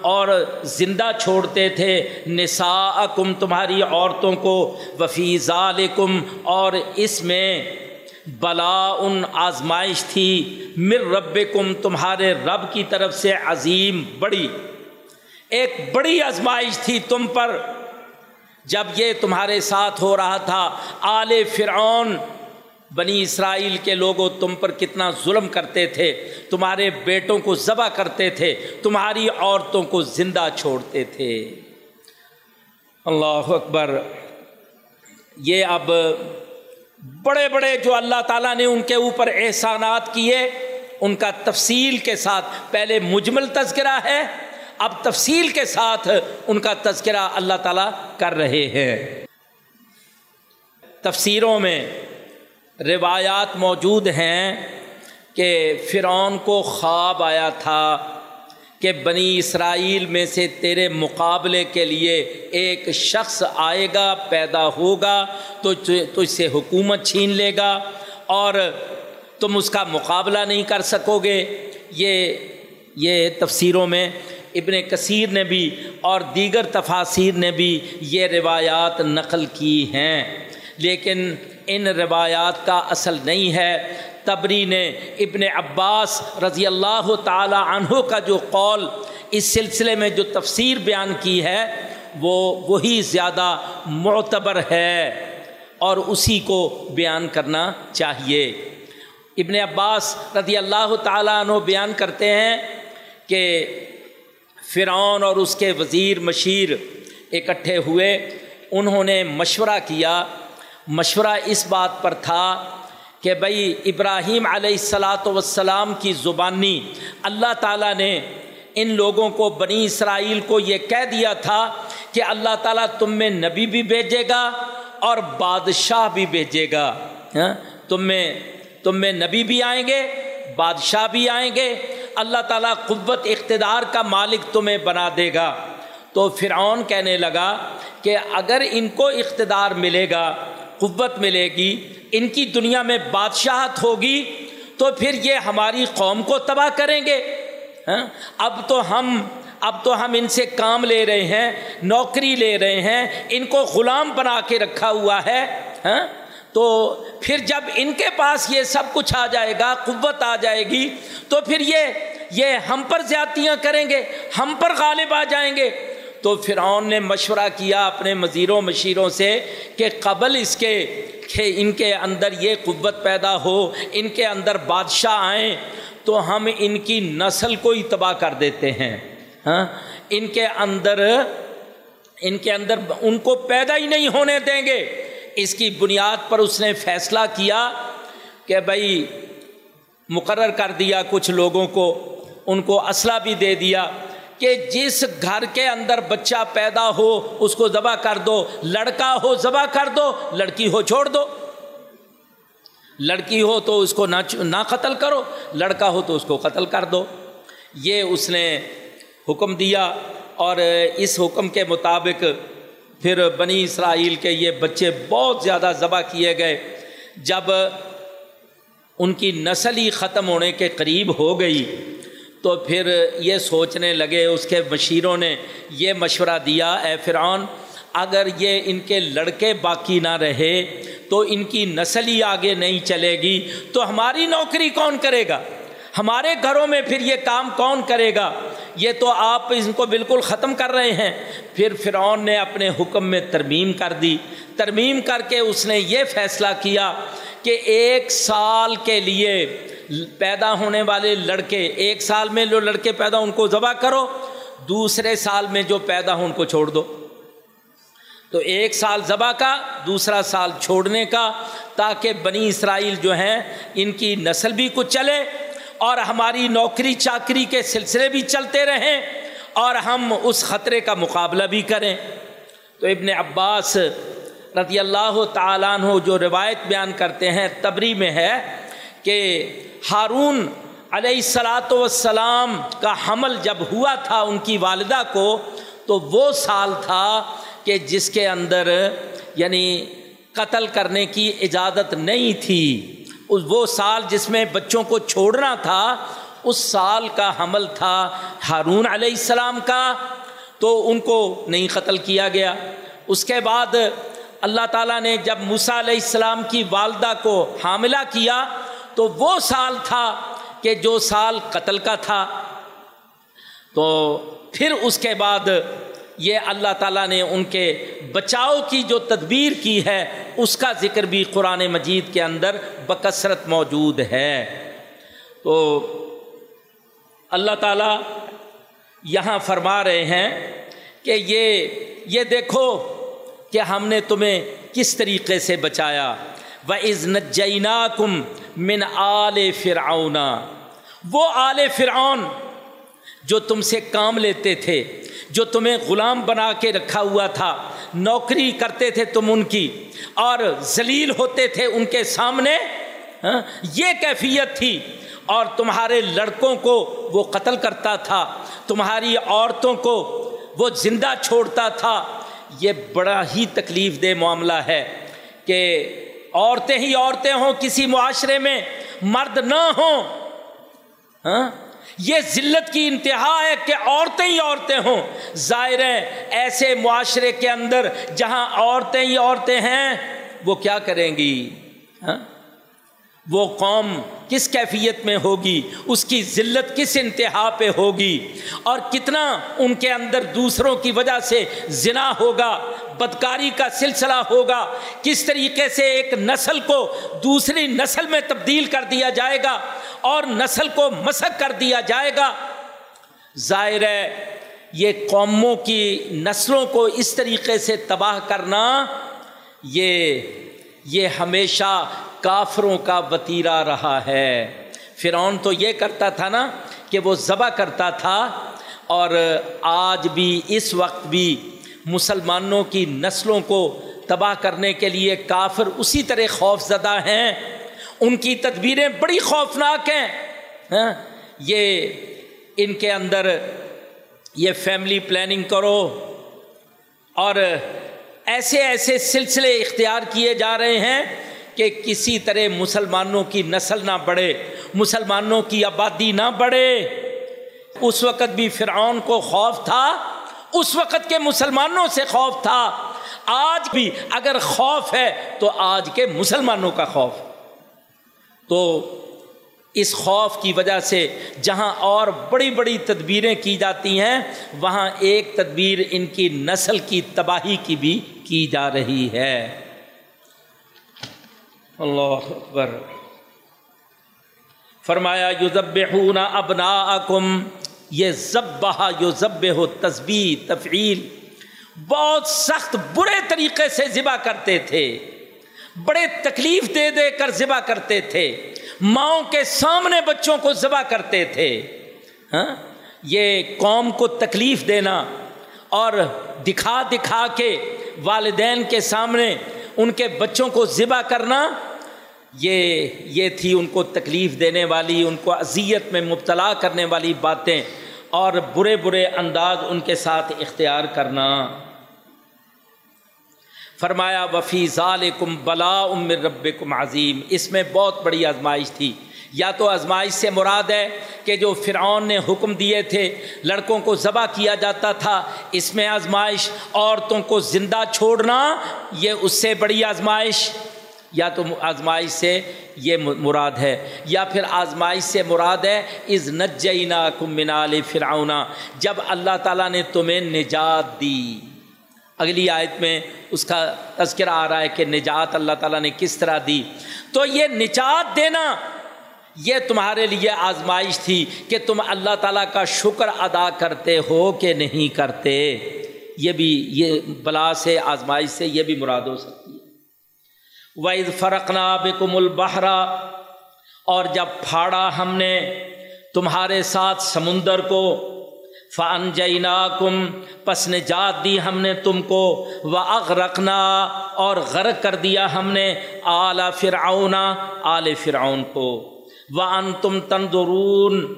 اور زندہ چھوڑتے تھے۔ نسا اکم تمہاری عورتوں کو۔ وفی ظالکم اور اس میں بلا ان آزمائش تھی۔ مر رب کم تمہارے رب کی طرف سے عظیم بڑی۔ ایک بڑی آزمائش تھی تم پر۔ جب یہ تمہارے ساتھ ہو رہا تھا، آل فرعون، بنی اسرائیل کے لوگوں تم پر کتنا ظلم کرتے تھے۔ تمہارے بیٹوں کو ذبح کرتے تھے، تمہاری عورتوں کو زندہ چھوڑتے تھے۔ اللہ اکبر۔ یہ اب بڑے بڑے جو اللہ تعالیٰ نے ان کے اوپر احسانات کیے، ان کا تفصیل کے ساتھ پہلے مجمل تذکرہ ہے، اب تفصیل کے ساتھ ان کا تذکرہ اللہ تعالیٰ کر رہے ہیں۔ تفسیروں میں روایات موجود ہیں کہ فرعون کو خواب آیا تھا۔ کہ بنی اسرائیل میں سے تیرے مقابلے کے لیے ایک شخص آئے گا، پیدا ہوگا، تو تجھ سے حکومت چھین لے گا اور تم اس کا مقابلہ نہیں کر سکو گے یہ یہ تفسیروں میں ابن کثیر نے بھی اور دیگر تفاصیر نے بھی یہ روایات نقل کی ہیں۔ لیکن ان روایات کا اصل نہیں ہے۔ تبری نے ابن عباس رضی اللہ تعالی عنہ کا جو قول اس سلسلے میں جو تفسیر بیان کی ہے، وہ وہی زیادہ معتبر ہے اور اسی کو بیان کرنا چاہیے۔ ابن عباس رضی اللہ تعالیٰ عنہ بیان کرتے ہیں کہ فرعون اور اس کے وزیر مشیر اکٹھے ہوئے، انہوں نے مشورہ کیا۔ مشورہ اس بات پر تھا کہ بھائی ابراہیم علیہ السلاۃ وسلام کی زبانی اللہ تعالیٰ نے ان لوگوں کو بنی اسرائیل کو یہ کہہ دیا تھا کہ اللہ تعالیٰ تم میں نبی بھی بھیجے گا اور بادشاہ بھی بھیجے گا ہاں؟ تم میں تم میں نبی بھی آئیں گے، بادشاہ بھی آئیں گے، اللہ تعالیٰ قوت اقتدار کا مالک تمہیں بنا دے گا۔ تو فرعون کہنے لگا کہ اگر ان کو اقتدار ملے گا قوت ملے گی، ان کی دنیا میں بادشاہت ہوگی، تو پھر یہ ہماری قوم کو تباہ کریں گے۔ ہاں؟ اب تو ہم، اب تو ہم ان سے کام لے رہے ہیں، نوکری لے رہے ہیں، ان کو غلام بنا کے رکھا ہوا ہے۔ ہاں؟ تو پھر جب ان کے پاس یہ سب کچھ آ جائے گا، قوت آ جائے گی، تو پھر یہ یہ ہم پر زیادتیاں کریں گے، ہم پر غالب آ جائیں گے۔ تو فرعون نے مشورہ کیا اپنے مزیروں مشیروں سے کہ قبل اس کے کہ ان کے اندر یہ قوت پیدا ہو، ان کے اندر بادشاہ آئیں تو ہم ان کی نسل کو ہی تباہ کر دیتے ہیں ہاں؟ ان کے اندر، ان کے اندر ان کو پیدا ہی نہیں ہونے دیں گے۔ اس کی بنیاد پر اس نے فیصلہ کیا کہ بھائی مقرر کر دیا کچھ لوگوں کو، ان کو اسلحہ بھی دے دیا۔ کہ جس گھر کے اندر بچہ پیدا ہو، اس کو ذبح کر دو۔ لڑکا ہو، ذبح کر دو، لڑکی ہو، چھوڑ دو۔ لڑکی ہو تو اس کو نہ قتل کرو، لڑکا ہو تو اس کو قتل کر دو۔ یہ اس نے حکم دیا اور اس حکم کے مطابق پھر بنی اسرائیل کے یہ بچے بہت زیادہ ذبح کیے گئے۔ جب ان کی نسل ہی ختم ہونے کے قریب ہو گئی تو پھر یہ سوچنے لگے اس کے مشیروں نے یہ مشورہ دیا، اے فرعون، اگر یہ ان کے لڑکے باقی نہ رہے تو ان کی نسل ہی آگے نہیں چلے گی، تو ہماری نوکری کون کرے گا؟ ہمارے گھروں میں پھر یہ کام کون کرے گا؟ یہ تو آپ ان کو بالکل ختم کر رہے ہیں۔ پھر فرعون نے اپنے حکم میں ترمیم کر دی۔ ترمیم کر کے اس نے یہ فیصلہ کیا کہ ایک سال کے لیے پیدا ہونے والے لڑکے، ایک سال میں جو لڑکے پیدا ان کو ذبح کرو، دوسرے سال میں جو پیدا ہو ان کو چھوڑ دو۔ تو ایک سال ذبح کا، دوسرا سال چھوڑنے کا، تاکہ بنی اسرائیل جو ہیں، ان کی نسل بھی کچھ چلے اور ہماری نوکری چاکری کے سلسلے بھی چلتے رہیں اور ہم اس خطرے کا مقابلہ بھی کریں۔ تو ابن عباس رضی اللہ تعالیٰ عنہ جو روایت بیان کرتے ہیں، تبری میں ہے۔ کہ ہارون علیہ السلاۃ والسلام کا حمل جب ہوا تھا ان کی والدہ کو، تو وہ سال تھا کہ جس کے اندر یعنی قتل کرنے کی اجازت نہیں تھی۔ اس وہ سال جس میں بچوں کو چھوڑنا تھا، اس سال کا حمل تھا ہارون علیہ السلام کا۔ تو ان کو نہیں قتل کیا گیا۔ اس کے بعد اللہ تعالیٰ نے جب موسا علیہ السلام کی والدہ کو حاملہ کیا تو وہ سال تھا کہ جو سال قتل کا تھا۔ تو پھر اس کے بعد یہ اللہ تعالیٰ نے ان کے بچاؤ کی جو تدبیر کی ہے، اس کا ذکر بھی قرآن مجید کے اندر بکثرت موجود ہے۔ تو اللہ تعالیٰ یہاں فرما رہے ہیں کہ یہ یہ دیکھو کہ ہم نے تمہیں کس طریقے سے بچایا۔ و از نجینا کم من آل فرعونا وہ آل فرعون جو تم سے کام لیتے تھے، جو تمہیں غلام بنا کے رکھا ہوا تھا، نوکری کرتے تھے تم ان کی، اور ذلیل ہوتے تھے ان کے سامنے ہاں، یہ کیفیت تھی۔ اور تمہارے لڑکوں کو وہ قتل کرتا تھا، تمہاری عورتوں کو وہ زندہ چھوڑتا تھا۔ یہ بڑا ہی تکلیف دہ معاملہ ہے کہ عورتیں ہی عورتیں ہوں، کسی معاشرے میں مرد نہ ہوں۔ ہاں؟ یہ ذلت کی انتہا ہے کہ عورتیں ہی عورتیں ہوں۔ ظاہر ہیں ایسے معاشرے کے اندر جہاں عورتیں ہی عورتیں ہیں، وہ کیا کریں گی؟ ہاں؟ وہ قوم کس کیفیت میں ہوگی؟ اس کی ذلت کس انتہا پہ ہوگی؟ اور کتنا ان کے اندر دوسروں کی وجہ سے زنا ہوگا؟ بدکاری کا سلسلہ ہوگا؟ کس طریقے سے ایک نسل کو دوسری نسل میں تبدیل کر دیا جائے گا اور نسل کو مسق کر دیا جائے گا؟ ظاہر ہے، یہ قوموں کی نسلوں کو اس طریقے سے تباہ کرنا، یہ یہ ہمیشہ کافروں کا وطیرہ رہا ہے۔ فرعون تو یہ کرتا تھا نا کہ وہ ذبح کرتا تھا اور آج بھی، اس وقت بھی مسلمانوں کی نسلوں کو تباہ کرنے کے لیے کافر اسی طرح خوف زدہ ہیں۔ ان کی تدبیریں بڑی خوفناک ہیں۔ ہاں؟ یہ ان کے اندر یہ فیملی پلاننگ کرو۔ اور ایسے ایسے سلسلے اختیار کیے جا رہے ہیں کہ کسی طرح مسلمانوں کی نسل نہ بڑھے، مسلمانوں کی آبادی نہ بڑھے۔ اس وقت بھی فرعون کو خوف تھا، اس وقت کے مسلمانوں سے خوف تھا۔ آج بھی اگر خوف ہے تو آج کے مسلمانوں کا خوف۔ تو اس خوف کی وجہ سے جہاں اور بڑی بڑی تدبیریں کی جاتی ہیں، وہاں ایک تدبیر ان کی نسل کی تباہی کی بھی کی جا رہی ہے۔ اللہ اکبر۔ فرمایا یو ضب ابنا کم یہ ضبہ یو ضب ہو تصبیر تفعیل بہت سخت برے طریقے سے ذبح کرتے تھے۔ بڑے تکلیف دے دے کر ذبح کرتے تھے۔ ماؤں کے سامنے بچوں کو ذبح کرتے تھے۔ ہاں؟ یہ قوم کو تکلیف دینا اور دکھا دکھا کے والدین کے سامنے ان کے بچوں کو ذبح کرنا، یہ یہ تھی ان کو تکلیف دینے والی، ان کو اذیت میں مبتلا کرنے والی باتیں اور برے برے انداز ان کے ساتھ اختیار کرنا۔ فرمایا وفی ظالکم بلا امر رب کم عظیم اس میں بہت بڑی آزمائش تھی۔ یا تو آزمائش سے مراد ہے کہ جو فرعون نے حکم دیے تھے، لڑکوں کو ذبح کیا جاتا تھا، اس میں آزمائش، عورتوں کو زندہ چھوڑنا، یہ اس سے بڑی آزمائش، یا تو آزمائش سے یہ مراد ہے۔ یا پھر آزمائش سے مراد ہے از نجینا کم منال فرعونہ جب اللہ تعالیٰ نے تمہیں نجات دی۔ اگلی آیت میں اس کا تذکرہ آ رہا ہے کہ نجات اللہ تعالیٰ نے کس طرح دی۔ تو یہ نجات دینا یہ تمہارے لیے آزمائش تھی کہ تم اللہ تعالیٰ کا شکر ادا کرتے ہو کہ نہیں کرتے۔ یہ بھی، یہ بلا سے، آزمائش سے یہ بھی مراد ہو سکتی ہے۔ وعید فرق بکم البہرا اور جب پھاڑا ہم نے تمہارے ساتھ سمندر کو فن جینا کم پس نجات دی ہم نے تم کو و اغ رکھنا اور غرق کر دیا ہم نے اعلیٰ فرعونہ آل فرعون کو۔ و ان تم تندرون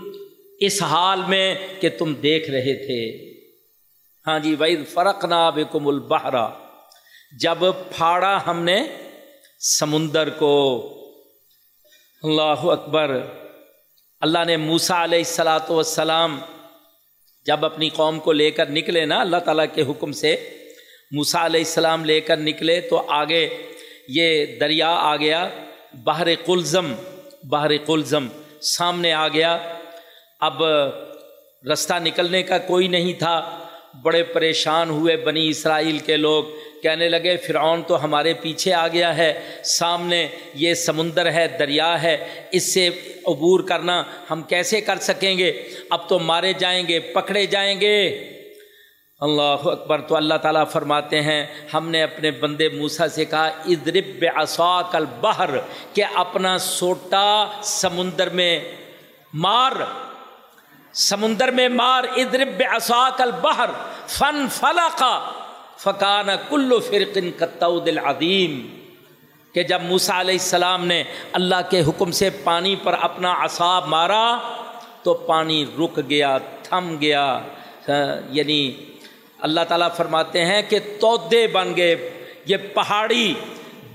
اس حال میں کہ تم دیکھ رہے تھے۔ ہاں جی وعید فرق نا بکم البہرا جب پھاڑا ہم نے سمندر کو۔ اللہ اکبر۔ اللہ نے موسا علیہ السلاۃ والسلام جب اپنی قوم کو لے کر نکلے نا، اللہ تعالیٰ کے حکم سے موسا علیہ السلام لے کر نکلے تو آگے یہ دریا آ گیا، بحر کلزم بحر کلزم سامنے آ گیا۔ اب رستہ نکلنے کا کوئی نہیں تھا۔ بڑے پریشان ہوئے بنی اسرائیل کے لوگ۔ کہنے لگے، فرعون تو ہمارے پیچھے آ گیا ہے۔ سامنے یہ سمندر ہے، دریا ہے۔ اس سے عبور کرنا ہم کیسے کر سکیں گے؟ اب تو مارے جائیں گے، پکڑے جائیں گے۔ اللہ اکبر تو اللہ تعالیٰ فرماتے ہیں، ہم نے اپنے بندے موسا سے کہا ادرب اصاق البحر، کہ اپنا سوٹا سمندر میں مار، سمندر میں مار ادرب اصاق البحر فن فلا کا فقان کلو فرقن کتعود العظیم۔ کہ جب موسا علیہ السلام نے اللہ کے حکم سے پانی پر اپنا اصاب مارا، تو پانی رک گیا، تھم گیا یعنی اللہ تعالیٰ فرماتے ہیں کہ تودے بن گئے، یہ پہاڑی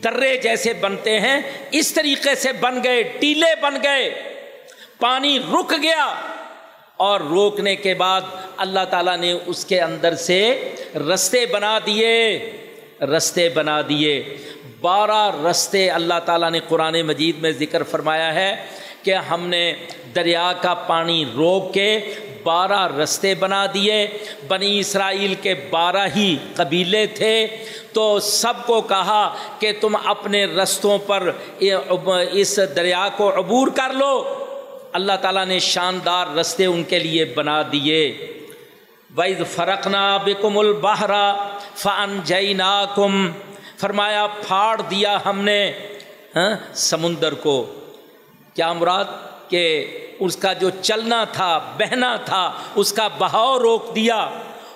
درے جیسے بنتے ہیں، اس طریقے سے بن گئے، ٹیلے بن گئے، پانی رک گیا۔ اور روکنے کے بعد اللہ تعالیٰ نے اس کے اندر سے رستے بنا دیے، رستے بنا دیے۔ بارہ رستے اللہ تعالیٰ نے قرآن مجید میں ذکر فرمایا ہے کہ ہم نے دریا کا پانی روک کے بارہ رستے بنا دیے۔ بنی اسرائیل کے بارہ ہی قبیلے تھے۔ تو سب کو کہا کہ تم اپنے رستوں پر اس دریا کو عبور کر لو۔ اللہ تعالیٰ نے شاندار رستے ان کے لیے بنا دیے۔ وید فرقنا بکم البہرا فن جئی نا کم فرمایا، پھاڑ دیا ہم نے ہاں سمندر کو۔ کیا مراد؟ کہ اس کا جو چلنا تھا، بہنا تھا، اس کا بہاؤ روک دیا،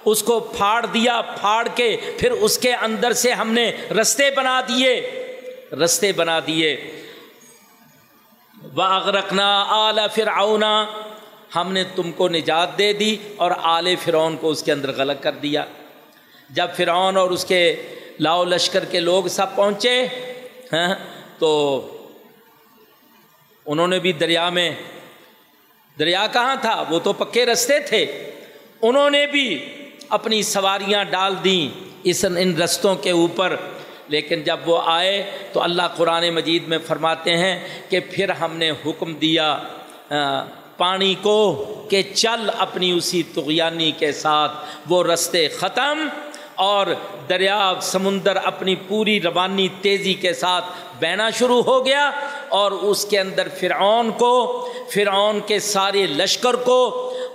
اس کو پھاڑ دیا، پھاڑ کے پھر اس کے اندر سے ہم نے رستے بنا دیے۔ رستے بنا دیے۔ باغ رکھنا اعلی فرعونا ہم نے تم کو نجات دے دی اور آل فرعون کو اس کے اندر غلط کر دیا۔ جب فرعون اور اس کے لاؤ لشکر کے لوگ سب پہنچے ہیں تو انہوں نے بھی دریا میں، دریا کہاں تھا؟ وہ تو پکے رستے تھے۔ انہوں نے بھی اپنی سواریاں ڈال دیں اس ان رستوں کے اوپر۔ لیکن جب وہ آئے تو اللہ قرآن مجید میں فرماتے ہیں کہ پھر ہم نے حکم دیا پانی کو کہ چل اپنی اسی تغیانی کے ساتھ، وہ رستے ختم اور دریا سمندر اپنی پوری روانی تیزی کے ساتھ بہنا شروع ہو گیا اور اس کے اندر فرعون کو، فرعون کے سارے لشکر کو،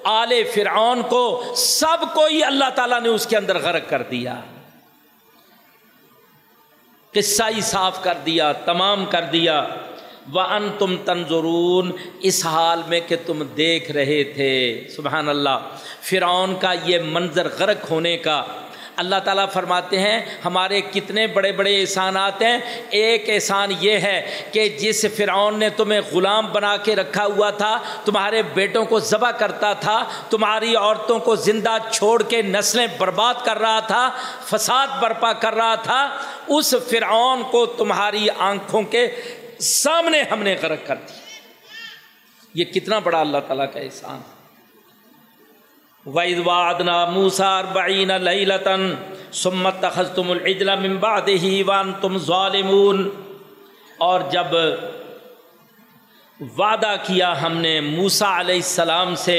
آل فرعون کو، سب کو ہی اللہ تعالیٰ نے اس کے اندر غرق کر دیا۔ قصہ ہی صاف کر دیا، تمام کر دیا۔ وہ ان تم تنظرون، اس حال میں کہ تم دیکھ رہے تھے۔ سبحان اللہ، فرعون کا یہ منظر غرق ہونے کا اللہ تعالیٰ فرماتے ہیں، ہمارے کتنے بڑے بڑے احسانات ہیں۔ ایک احسان یہ ہے کہ جس فرعون نے تمہیں غلام بنا کے رکھا ہوا تھا، تمہارے بیٹوں کو ذبح کرتا تھا، تمہاری عورتوں کو زندہ چھوڑ کے نسلیں برباد کر رہا تھا، فساد برپا کر رہا تھا، اس فرعون کو تمہاری آنکھوں کے سامنے ہم نے غرق کر دی یہ کتنا بڑا اللہ تعالیٰ کا احسان ہے۔ وَإِذْ وَعَدْنَا مُوسَىٰ أَرْبَعِينَ لَيْلَةً ثُمَّ اتَّخَذْتُمُ الْعِجْلَ مِن بَعْدِهِ وَأَنتُمْ ظَالِمُونَ اور جب وعدہ کیا ہم نے موسیٰ علیہ السلام سے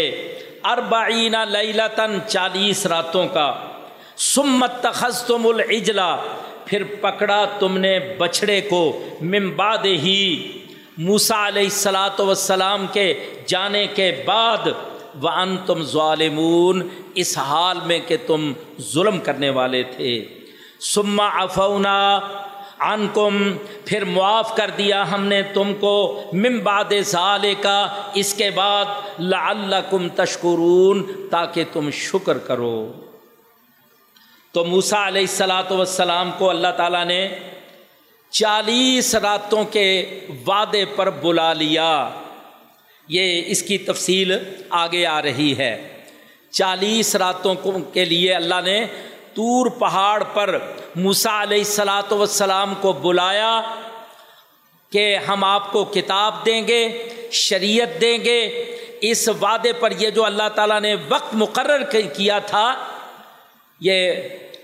اربعین لیلتن چالیس راتوں کا، ثم اتخذتم العجلہ پھر پکڑا تم نے بچھڑے کو من بعد ہی موسیٰ علیہ السلاۃ وسلام کے جانے کے بعد ان تم ظالمون، اس حال میں کہ تم ظلم کرنے والے تھے۔ سما افونا ان کم پھر معاف کر دیا ہم نے تم کو۔ ممباد ظال کا اس کے بعد لعلکم تشکرون، تاکہ تم شکر کرو۔ تو موسا علیہ السلاۃ وسلام کو اللہ تعالیٰ نے چالیس راتوں کے وعدے پر بلا لیا۔ یہ اس کی تفصیل آگے آ رہی ہے۔ چالیس راتوں کے لیے اللہ نے طور پہاڑ پر موسا علیہ السلاۃ وسلام کو بلایا کہ ہم آپ کو کتاب دیں گے، شریعت دیں گے۔ اس وعدے پر یہ جو اللہ تعالیٰ نے وقت مقرر کیا تھا، یہ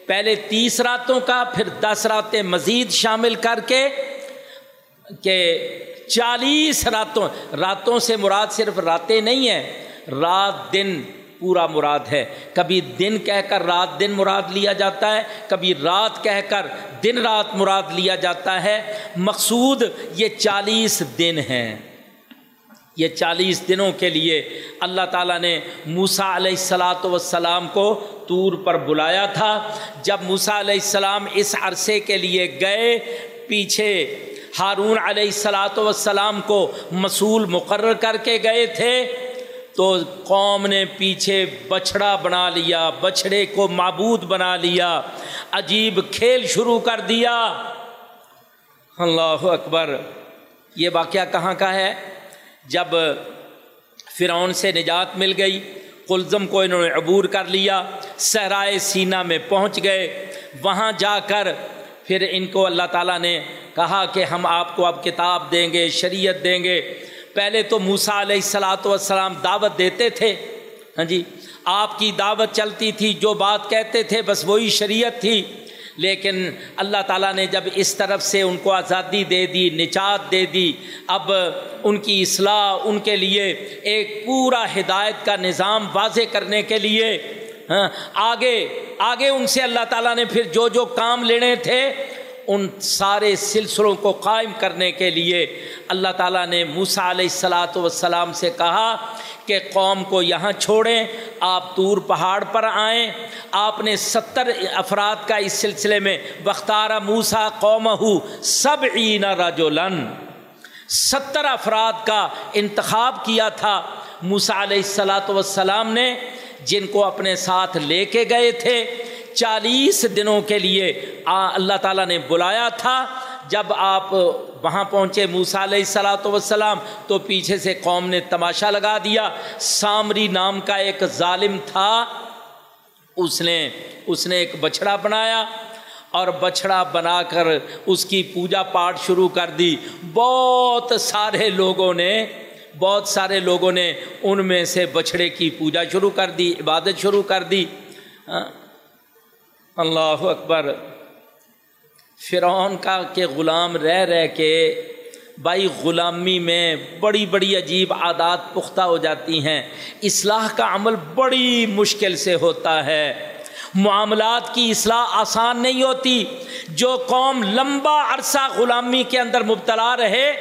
پہلے تیس راتوں کا، پھر دس راتیں مزید شامل کر کے کہ چالیس راتوں راتوں سے مراد صرف راتیں نہیں ہیں، رات دن پورا مراد ہے۔ کبھی دن کہہ کر رات دن مراد لیا جاتا ہے، کبھی رات کہہ کر دن رات مراد لیا جاتا ہے۔ مقصود یہ چالیس دن ہیں۔ یہ چالیس دنوں کے لیے اللہ تعالیٰ نے موسا علیہ السلاۃ والسلام کو طور پر بلایا تھا۔ جب موسا علیہ السلام اس عرصے کے لیے گئے، پیچھے ہارون علیہ السلاۃ والسلام کو مصول مقرر کر کے گئے تھے تو قوم نے پیچھے بچھڑا بنا لیا، بچھڑے کو معبود بنا لیا، عجیب کھیل شروع کر دیا۔ اللہ اکبر، یہ واقعہ کہاں کا ہے؟ جب فرعون سے نجات مل گئی، قلزم کو انہوں نے عبور کر لیا، صحرائے سینہ میں پہنچ گئے۔ وہاں جا کر پھر ان کو اللہ تعالیٰ نے کہا کہ ہم آپ کو اب کتاب دیں گے، شریعت دیں گے۔ پہلے تو موسا علیہ السلاۃ والسلام دعوت دیتے تھے۔ ہاں جی آپ کی دعوت چلتی تھی، جو بات کہتے تھے بس وہی شریعت تھی۔ لیکن اللہ تعالیٰ نے جب اس طرف سے ان کو آزادی دے دی، نجات دے دی، اب ان کی اصلاح، ان کے لیے ایک پورا ہدایت کا نظام واضح کرنے کے لیے ہاں آگے آگے ان سے اللہ تعالیٰ نے پھر جو جو کام لینے تھے ان سارے سلسلوں کو قائم کرنے کے لیے اللہ تعالیٰ نے موسا علیہ السلاۃ والسلام سے کہا کہ قوم کو یہاں چھوڑیں، آپ طور پہاڑ پر آئیں۔ آپ نے ستر افراد کا اس سلسلے میں بختارہ موسا قوم ہو سب عین رجولن ستر افراد کا انتخاب کیا تھا۔ موسا علیہ السلاۃ والسلام نے جن کو اپنے ساتھ لے کے گئے تھے۔ چالیس دنوں کے لیے اللہ تعالیٰ نے بلایا تھا۔ جب آپ وہاں پہنچے موسا علیہ السلاۃ وسلام تو پیچھے سے قوم نے تماشا لگا دیا۔ سامری نام کا ایک ظالم تھا۔ اس نے اس نے ایک بچھڑا بنایا اور بچھڑا بنا کر اس کی پوجا پاٹ شروع کر دی۔ بہت سارے لوگوں نے، بہت سارے لوگوں نے ان میں سے بچھڑے کی پوجا شروع کر دی، عبادت شروع کر دی۔ ہاں۔ اللہ اکبر، فرعون کا کہ غلام رہ رہ کے بھائی غلامی میں بڑی بڑی عجیب عادات پختہ ہو جاتی ہیں۔ اصلاح کا عمل بڑی مشکل سے ہوتا ہے۔ معاملات کی اصلاح آسان نہیں ہوتی۔ جو قوم لمبا عرصہ غلامی کے اندر مبتلا رہے،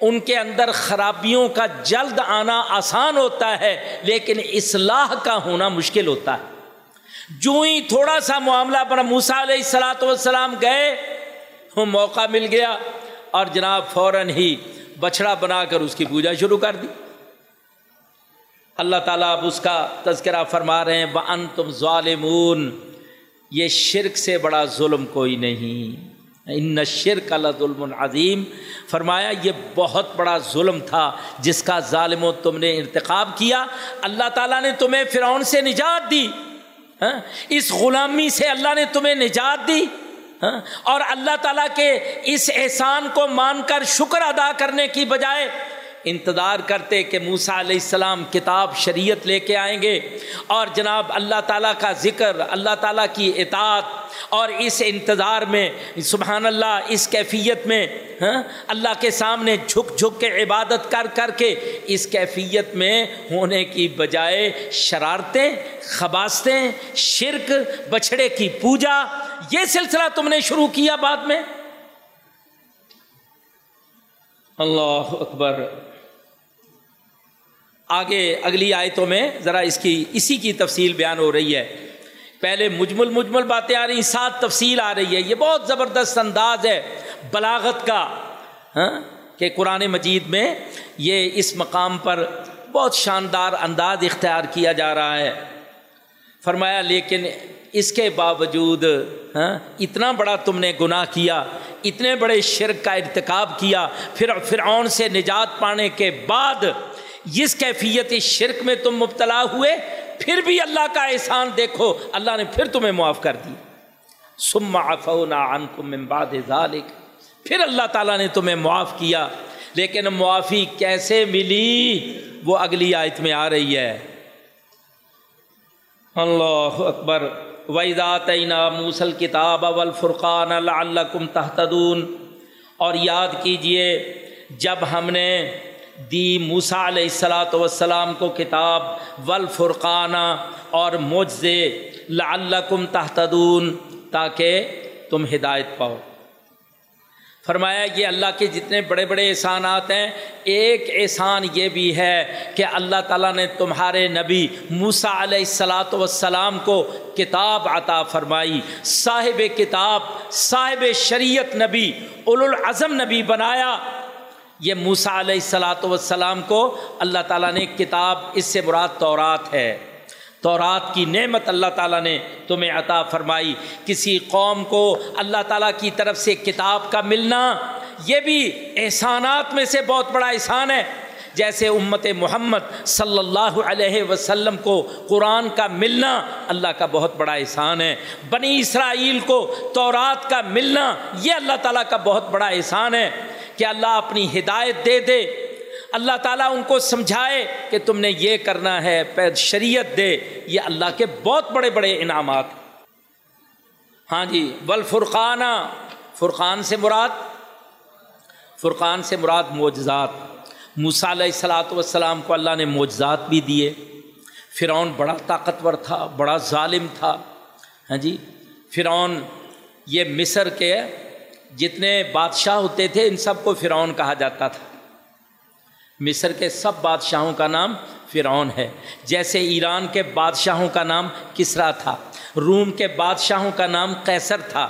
ان کے اندر خرابیوں کا جلد آنا آسان ہوتا ہے، لیکن اصلاح کا ہونا مشکل ہوتا ہے۔ جو ہی تھوڑا سا معاملہ بنا موسا علیہ السلاۃ والسلام گئے وہ موقع مل گیا اور جناب فوراً ہی بچھڑا بنا کر اس کی پوجا شروع کر دی۔ اللہ تعالیٰ اب اس کا تذکرہ فرما رہے ہیں ان تم ظالمون۔ یہ شرک سے بڑا ظلم کوئی نہیں۔ ان شرک اللہ ظلم عظیم فرمایا، یہ بہت بڑا ظلم تھا جس کا ظالم و تم نے ارتقاب کیا۔ اللہ تعالیٰ نے تمہیں فرعون سے نجات دی۔ ہاں؟ اس غلامی سے اللہ نے تمہیں نجات دی ہاں؟ اور اللہ تعالیٰ کے اس احسان کو مان کر شکر ادا کرنے کی بجائے انتظار کرتے کہ موسا علیہ السلام کتاب شریعت لے کے آئیں گے اور جناب اللہ تعالیٰ کا ذکر، اللہ تعالیٰ کی اطاعت اور اس انتظار میں، سبحان اللہ، اس کیفیت میں ہاں، اللہ کے سامنے جھک جھک کے عبادت کر کر کے اس کیفیت میں ہونے کی بجائے شرارتیں، خباستیں، شرک، بچھڑے کی پوجا، یہ سلسلہ تم نے شروع کیا بعد میں؟ اللہ اکبر۔ آگے اگلی آیتوں میں ذرا اس کی اسی کی تفصیل بیان ہو رہی ہے۔ پہلے مجمل مجمل باتیں آ رہی، سات تفصیل آ رہی ہے۔ یہ بہت زبردست انداز ہے بلاغت کا ہاں کہ قرآن مجید میں یہ اس مقام پر بہت شاندار انداز اختیار کیا جا رہا ہے۔ فرمایا، لیکن اس کے باوجود ہاں اتنا بڑا تم نے گناہ کیا، اتنے بڑے شرک کا ارتکاب کیا پھر فرعون سے نجات پانے کے بعد جس کیفیت شرک میں تم مبتلا ہوئے، پھر بھی اللہ کا احسان دیکھو، اللہ نے پھر تمہیں معاف کر دی۔ سما من بعد ذالک پھر اللہ تعالیٰ نے تمہیں معاف کیا۔ لیکن معافی کیسے ملی؟ وہ اگلی آیت میں آ رہی ہے۔ اللہ اکبر۔ ویزاتینہ موسل کتاب اول فرقان الکم تحتدون اور یاد کیجیے، جب ہم نے دی موسا علیہ السلاۃ وسلام کو کتاب والفرقانہ اور معجزے لعلکم تحتدون تاکہ تم ہدایت پاؤ۔ فرمایا، یہ اللہ کے جتنے بڑے بڑے احسانات ہیں، ایک احسان یہ بھی ہے کہ اللہ تعالیٰ نے تمہارے نبی موسا علیہ السلاۃ والسلام کو کتاب عطا فرمائی، صاحب کتاب، صاحب شریعت نبی العظم نبی بنایا۔ یہ موسا علیہ السلاۃ والسلام کو اللہ تعالیٰ نے کتاب، اس سے مراد تورات ہے۔ تورات کی نعمت اللہ تعالیٰ نے تمہیں عطا فرمائی۔ کسی قوم کو اللہ تعالیٰ کی طرف سے کتاب کا ملنا، یہ بھی احسانات میں سے بہت بڑا احسان ہے۔ جیسے امت محمد صلی اللہ علیہ وسلم کو قرآن کا ملنا اللہ کا بہت بڑا احسان ہے۔ بنی اسرائیل کو تورات کا ملنا، یہ اللہ تعالیٰ کا بہت بڑا احسان ہے۔ کہ اللہ اپنی ہدایت دے دے۔ اللہ تعالیٰ ان کو سمجھائے کہ تم نے یہ کرنا ہے شریعت دے۔ یہ اللہ کے بہت بڑے بڑے انعامات۔ ہاں جی بل فرقان سے مراد، فرقان سے مراد معجزات۔ موسیٰ علیہ السلاۃ والسلام کو اللہ نے معجزات بھی دیے۔ فرعون بڑا طاقتور تھا، بڑا ظالم تھا۔ ہاں جی فرعون یہ مصر کے جتنے بادشاہ ہوتے تھے، ان سب کو فرعون کہا جاتا تھا۔ مصر کے سب بادشاہوں کا نام فرعون ہے۔ جیسے ایران کے بادشاہوں کا نام کسرا تھا، روم کے بادشاہوں کا نام کیسر تھا۔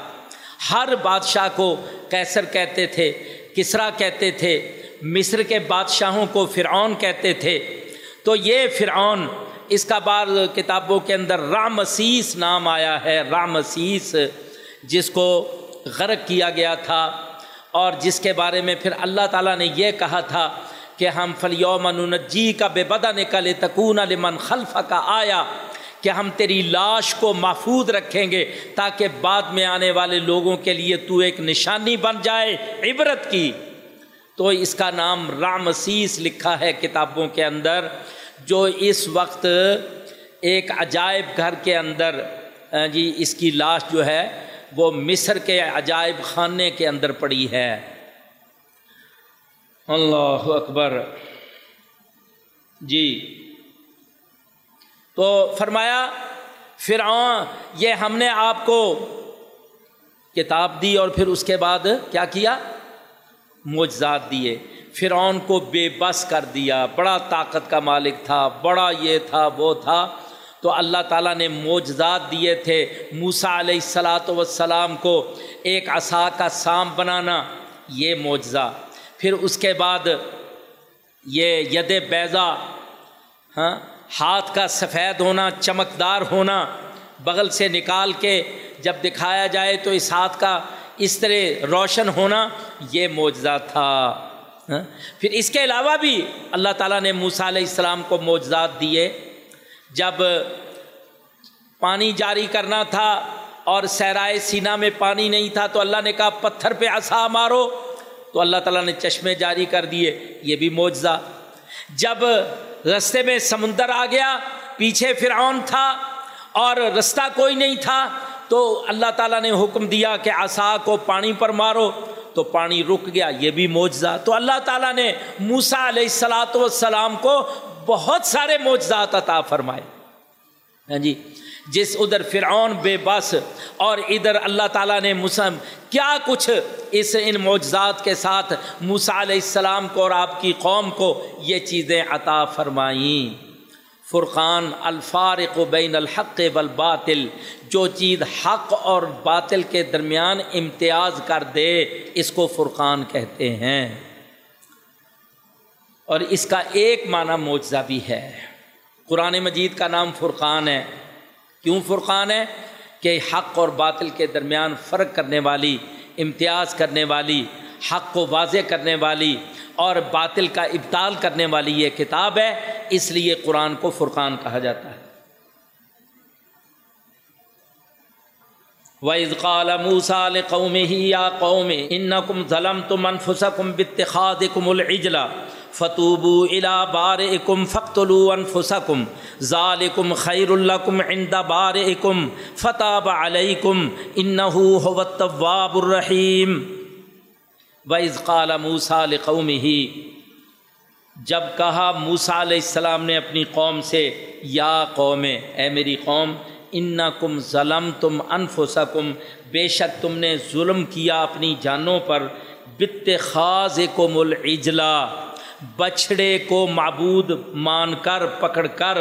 ہر بادشاہ کو کیسر کہتے تھے، کسرا کہتے تھے۔ مصر کے بادشاہوں کو فرعون کہتے تھے۔ تو یہ فرعون اس کا بعض کتابوں کے اندر رامسیس نام آیا ہے، رامسیس، جس کو غرق کیا گیا تھا اور جس کے بارے میں پھر اللہ تعالیٰ نے یہ کہا تھا کہ ہم فلیومن جی کا بے بدا نکلے تکون لمن خلف کا آیا کہ ہم تیری لاش کو محفوظ رکھیں گے تاکہ بعد میں آنے والے لوگوں کے لیے تو ایک نشانی بن جائے، عبرت کی۔ تو اس کا نام رامسیس لکھا ہے کتابوں کے اندر، جو اس وقت ایک عجائب گھر کے اندر ہاں جی اس کی لاش جو ہے وہ مصر کے عجائب خانے کے اندر پڑی ہے۔ اللہ اکبر۔ جی۔ تو فرمایا، فرعون، یہ ہم نے آپ کو کتاب دی اور پھر اس کے بعد کیا کیا؟ معجزات دیے۔ فرعون کو بے بس کر دیا۔ بڑا طاقت کا مالک تھا، بڑا یہ تھا، وہ تھا۔ تو اللہ تعالیٰ نے معجزات دیے تھے۔ موسا علیہ السلاۃ وسلام کو ایک عصا کا سام بنانا، یہ معجزہ۔ پھر اس کے بعد یہ ید بیضا ہاں ہاتھ کا سفید ہونا، چمکدار ہونا، بغل سے نکال کے جب دکھایا جائے تو اس ہاتھ کا اس طرح روشن ہونا، یہ معجزہ تھا۔ ہاں، پھر اس کے علاوہ بھی اللہ تعالیٰ نے موسیٰ علیہ السلام کو معجزات دیے۔ جب پانی جاری کرنا تھا اور سیرائے سینا میں پانی نہیں تھا تو اللہ نے کہا، پتھر پہ عصا مارو۔ تو اللہ تعالیٰ نے چشمے جاری کر دیے۔ یہ بھی معجزہ۔ جب رستے میں سمندر آ گیا، پیچھے فرعون تھا اور رستہ کوئی نہیں تھا، تو اللہ تعالیٰ نے حکم دیا کہ آسا کو پانی پر مارو۔ تو پانی رک گیا۔ یہ بھی معجزہ۔ تو اللہ تعالیٰ نے موسا علیہ السلاۃ والسلام کو بہت سارے معجزات عطا فرمائے۔ ہاں جی جس ادھر فرعون بے بس اور ادھر اللہ تعالیٰ نے مسلم کیا کچھ اس ان معجزات کے ساتھ موسا علیہ السلام کو اور آپ کی قوم کو یہ چیزیں عطا فرمائیں۔ فرقان الفارق و بین الحق والباطل، جو چیز حق اور باطل کے درمیان امتیاز کر دے، اس کو فرقان کہتے ہیں۔ اور اس کا ایک معنی معجزہ بھی ہے۔ قرآن مجید کا نام فرقان ہے۔ کیوں فرقان ہے؟ کہ حق اور باطل کے درمیان فرق کرنے والی، امتیاز کرنے والی، حق کو واضح کرنے والی اور باطل کا ابتال کرنے والی یہ کتاب ہے۔ اس لیے قرآن کو فرقان کہا جاتا ہے۔ وَإِذْ قَالَ مُوسَى لِقَوْمِهِ يَا قَوْمِ إِنَّكُمْ ظَلَمْتُمْ أَنفُسَكُمْ بِاتِّخَاذِكُمُ الْعِجْلَ فتوبو الا بار اکم فختلو انفسکم ذالکم خیر الکم عند بار اکم فتاب علیکم انہو بچھڑے کو معبود مان کر، پکڑ کر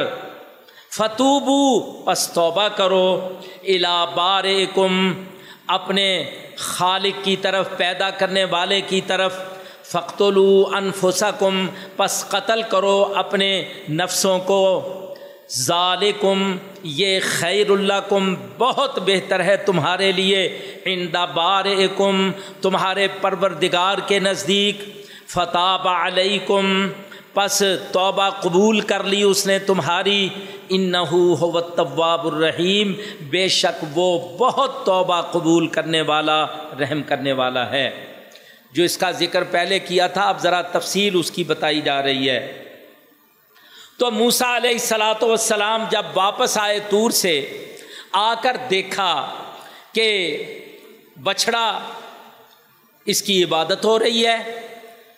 فتوبو پس توبہ کرو الا بار اپنے خالق کی طرف، پیدا کرنے والے کی طرف فختلو انفسکم پس قتل کرو اپنے نفسوں کو۔ ظالکم یہ خیر اللہ کم بہت بہتر ہے تمہارے لیے اندا بار تمہارے پروردگار کے نزدیک۔ فتح علیکم پس توبہ قبول کر لی اس نے تمہاری۔ انحو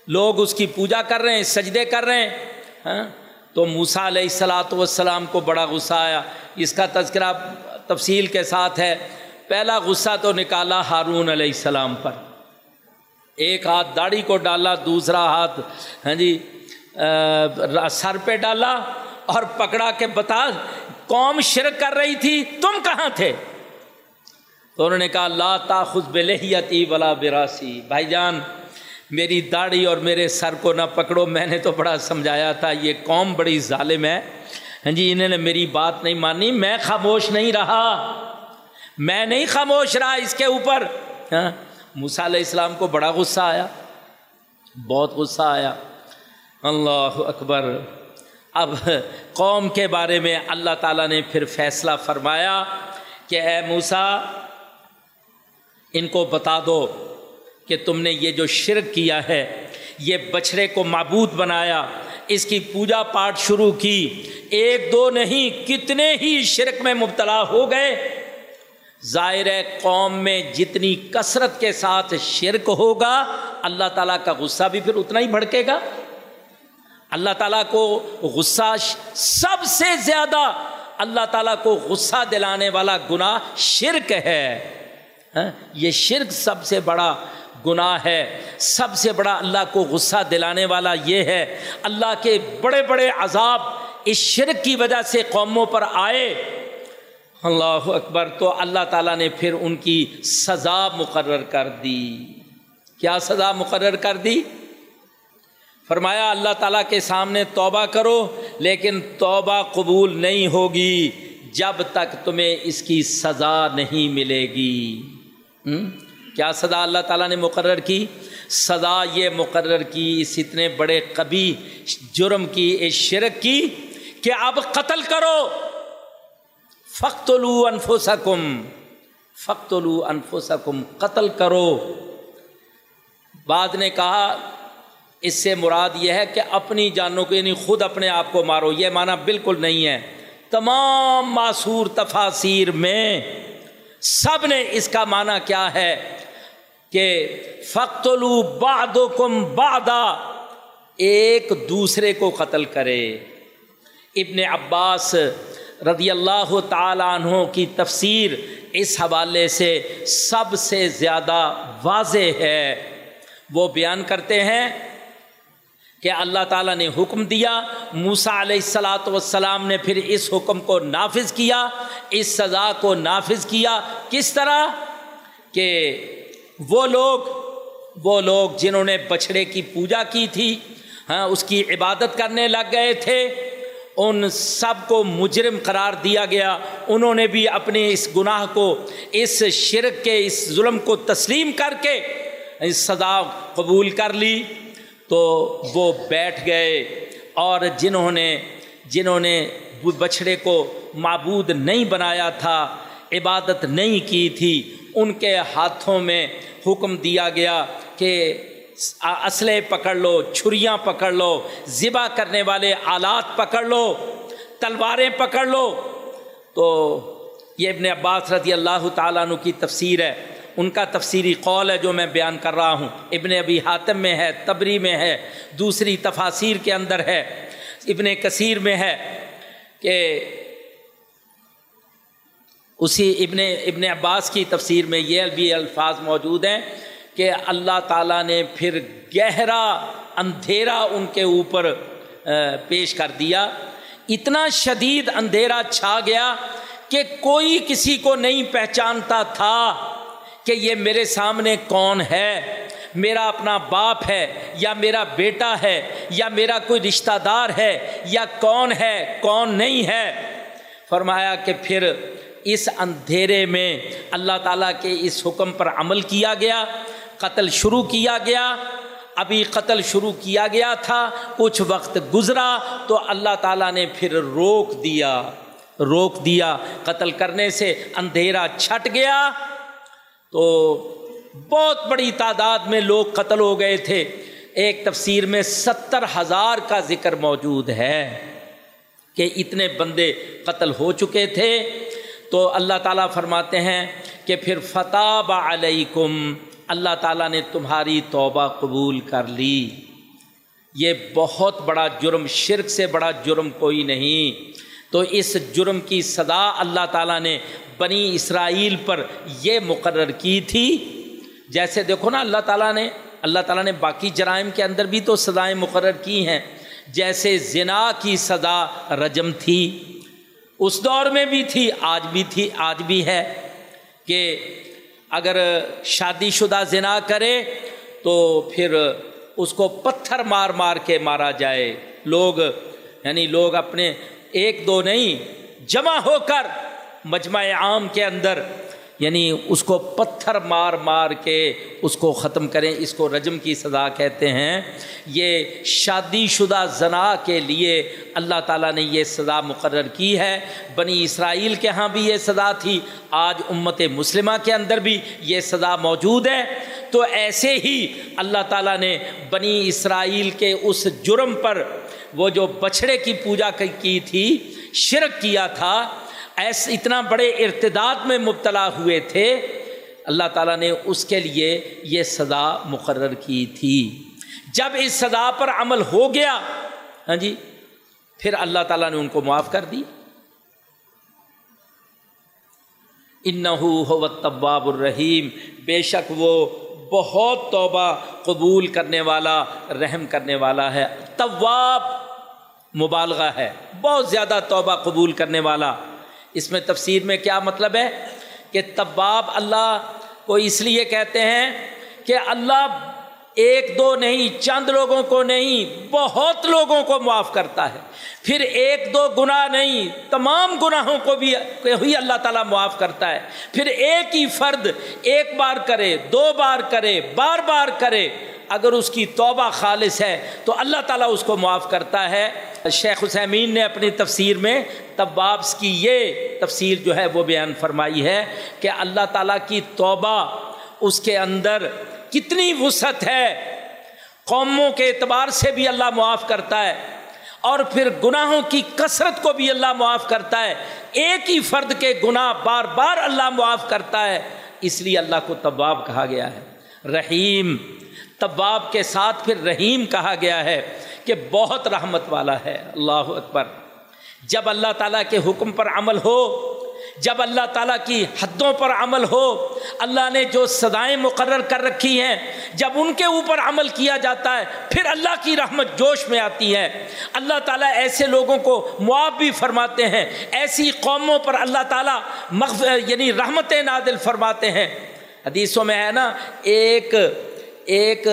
لوگ اس کی پوجا کر رہے ہیں، سجدے کر رہے ہیں ہاں؟ تو موسا علیہ السلاۃ والسلام کو بڑا غصہ آیا۔ اس کا تذکرہ تفصیل کے ساتھ ہے۔ پہلا غصہ تو نکالا ہارون علیہ السلام پر۔ ایک ہاتھ داڑھی کو ڈالا، دوسرا ہاتھ ہاں جی سر پہ ڈالا اور پکڑا کے بتا، قوم شرک کر رہی تھی، تم کہاں تھے؟ تو انہوں نے کہا، لا تاخذ بلحیتی ولا براسی۔ بھائی جان میری داڑھی اور میرے سر کو نہ پکڑو، میں نے تو بڑا سمجھایا تھا، یہ قوم بڑی ظالم ہے۔ ہاں جی انہوں نے میری بات نہیں مانی، میں خاموش نہیں رہا۔ میں نہیں خاموش رہا اس کے اوپر۔ ہاں علیہ السلام کو بڑا غصہ آیا، بہت غصہ آیا۔ اللہ اکبر۔ اب قوم کے بارے میں اللہ تعالیٰ نے پھر فیصلہ فرمایا کہ اے موسا ان کو بتا دو۔ کہ تم نے یہ جو شرک کیا ہے، یہ بچھڑے کو معبود بنایا، اس کی پوجا پاٹ شروع کی، ایک دو نہیں، کتنے ہی شرک میں مبتلا ہو گئے۔ ظاہر قوم میں جتنی کثرت کے ساتھ شرک ہوگا، اللہ تعالیٰ کا غصہ بھی پھر اتنا ہی بھڑکے گا۔ اللہ تعالیٰ کو غصہ سب سے زیادہ، اللہ تعالیٰ کو غصہ دلانے والا گناہ شرک ہے۔ ہاں، یہ شرک سب سے بڑا گناہ ہے۔ سب سے بڑا اللہ کو غصہ دلانے والا یہ ہے، اللہ کے بڑے بڑے عذاب اس شرک کی وجہ سے قوموں پر آئے۔ اللہ اکبر، تو اللہ تعالیٰ نے پھر ان کی سزا مقرر کر دی۔ کیا سزا مقرر کر دی؟ فرمایا، اللہ تعالیٰ کے سامنے توبہ کرو، لیکن توبہ قبول نہیں ہوگی جب تک تمہیں اس کی سزا نہیں ملے گی۔ کیا سزا اللہ تعالیٰ نے مقرر کی؟ سزا یہ مقرر کی، اس اتنے بڑے کبھی جرم کی، اس شرک کی کہ اب قتل کرو۔ فخت لو انفو سکم فخت لو انفو سکم قتل کرو۔ بعد نے کہا، اس سے مراد یہ ہے کہ اپنی جانوں کو یعنی خود اپنے آپ کو مارو۔ یہ معنی بالکل نہیں ہے۔ تمام معصور تفاصیر میں سب نے اس کا معنی کیا ہے کہ فختلو باد کم ایک دوسرے کو قتل کرے۔ ابن عباس رضی اللہ تعالیٰ عنہ کی تفسیر اس حوالے سے سب سے زیادہ واضح ہے۔ وہ بیان کرتے ہیں کہ اللہ تعالیٰ نے حکم دیا موسا علیہ السلاۃ والسلام نے پھر اس حکم کو نافذ کیا، اس سزا کو نافذ کیا۔ کس طرح؟ کہ وہ لوگ وہ لوگ جنہوں نے بچھڑے کی پوجا کی تھی ہاں اس کی عبادت کرنے لگ گئے تھے، ان سب کو مجرم قرار دیا گیا۔ انہوں نے بھی اپنے اس گناہ کو، اس شرک کے، اس ظلم کو تسلیم کر کے اس سزا قبول کر لی۔ تو وہ بیٹھ گئے اور جنہوں نے جنہوں نے بچھڑے کو معبود نہیں بنایا تھا، عبادت نہیں کی تھی، ان کے ہاتھوں میں حکم دیا گیا کہ اسلحے پکڑ لو، چھریاں پکڑ لو، ذبح کرنے والے آلات پکڑ لو، تلواریں پکڑ لو۔ تو یہ ابن عباس رضی اللہ تعالیٰ عنہ کی تفسیر ہے۔ ان کا تفسیری قول ہے جو میں بیان کر رہا ہوں۔ ابن ابی حاتم میں ہے، تبری میں ہے، دوسری تفاصیر کے اندر ہے۔ ابن کثیر میں ہے کہ اسی ابن ابن عباس کی تفسیر میں یہ بھی الفاظ موجود ہیں کہ اللہ تعالیٰ نے پھر گہرا، اندھیرا ان کے اوپر پیش کر دیا۔ اتنا شدید اندھیرا چھا گیا کہ کوئی کسی کو نہیں پہچانتا تھا۔ کہ یہ میرے سامنے کون ہے؟ میرا اپنا باپ ہے یا میرا بیٹا ہے یا میرا کوئی رشتہ دار ہے یا کون ہے، کون نہیں ہے؟ فرمایا کہ پھر اس اندھیرے میں اللہ تعالیٰ کے اس حکم پر عمل کیا گیا، قتل شروع کیا گیا۔ ابھی قتل شروع کیا گیا تھا، کچھ وقت گزرا تو اللہ تعالیٰ نے پھر روک دیا۔ روک دیا۔ قتل کرنے سے اندھیرا چھٹ گیا۔ تو بہت بڑی تعداد میں لوگ قتل ہو گئے تھے۔ ایک تفسیر میں ستر ہزار کا ذکر موجود ہے کہ اتنے بندے قتل ہو چکے تھے۔ تو اللہ تعالیٰ فرماتے ہیں کہ پھر فتح علیکم اللہ تعالیٰ نے تمہاری توبہ قبول کر لی۔ یہ بہت بڑا جرم، شرک سے بڑا جرم کوئی نہیں۔ تو اس جرم کی صدا اللہ تعالیٰ نے بنی اسرائیل پر یہ مقرر کی تھی۔ جیسے دیکھو نا، اللہ تعالیٰ نے، اللہ تعالیٰ نے باقی جرائم کے اندر بھی تو سزائیں مقرر کی ہیں۔ جیسے زنا کی سزا رجم تھی، اس دور میں بھی تھی، آج بھی تھی، آج بھی ہے کہ اگر شادی شدہ زنا کرے تو پھر اس کو پتھر مار مار کے مارا جائے۔ لوگ یعنی لوگ اپنے ایک دو نہیں، جمع ہو کر مجمع عام کے اندر یعنی اس کو پتھر مار مار کے اس کو ختم کریں، اس کو رجم کی سزا کہتے ہیں۔ یہ شادی شدہ زنا کے لیے اللہ تعالیٰ نے یہ سزا مقرر کی ہے۔ بنی اسرائیل کے ہاں بھی یہ سزا تھی، آج امت مسلمہ کے اندر بھی یہ سزا موجود ہے۔ تو ایسے ہی اللہ تعالیٰ نے بنی اسرائیل کے اس جرم پر وہ جو بچھڑے کی پوجا کی تھی، شرک کیا تھا ایسے اتنا بڑے ارتداد میں مبتلا ہوئے تھے، اللہ تعالیٰ نے اس کے لیے یہ سزا مقرر کی تھی۔ جب اس سزا پر عمل ہو گیا ہاں جی پھر اللہ تعالیٰ نے ان کو معاف کر دی۔ انحو بہت توبہ قبول کرنے والا، رحم کرنے والا ہے۔ طواب مبالغہ ہے، بہت زیادہ توبہ قبول کرنے والا۔ اس میں تفسیر میں کیا مطلب ہے؟ کہ طباب اللہ کو اس لیے کہتے ہیں کہ اللہ ایک دو نہیں، چند لوگوں کو نہیں، بہت لوگوں کو معاف کرتا ہے۔ پھر ایک دو گناہ نہیں، تمام گناہوں کو بھی ہی اللہ تعالیٰ معاف کرتا ہے۔ پھر ایک ہی فرد ایک بار کرے، دو بار کرے، بار بار کرے، اگر اس کی توبہ خالص ہے تو اللہ تعالیٰ اس کو معاف کرتا ہے۔ شیخ حسین نے اپنی تفسیر میں طبابس کی یہ تفسیر جو ہے وہ بیان فرمائی ہے کہ اللہ تعالیٰ کی توبہ اس کے اندر کتنی وسعت ہے۔ قوموں کے اعتبار سے بھی اللہ معاف کرتا ہے اور پھر گناہوں کی کثرت کو بھی اللہ معاف کرتا ہے۔ ایک ہی فرد کے گناہ بار بار اللہ معاف کرتا ہے۔ اس لیے اللہ کو طباب کہا گیا ہے۔ رحیم طباب کے ساتھ پھر رحیم کہا گیا ہے کہ بہت رحمت والا ہے۔ اللہ اکبر۔ جب اللہ تعالیٰ کے حکم پر عمل ہو جب اللہ تعالیٰ کی حدوں پر عمل ہو، اللہ نے جو سدائیں مقرر کر رکھی ہیں، جب ان کے اوپر عمل کیا جاتا ہے، پھر اللہ کی رحمت جوش میں آتی ہے۔ اللہ تعالیٰ ایسے لوگوں کو معاف بھی فرماتے ہیں۔ ایسی قوموں پر اللہ تعالیٰ مغف یعنی رحمت نادل فرماتے ہیں۔ حدیثوں میں ہے نا، ایک ایک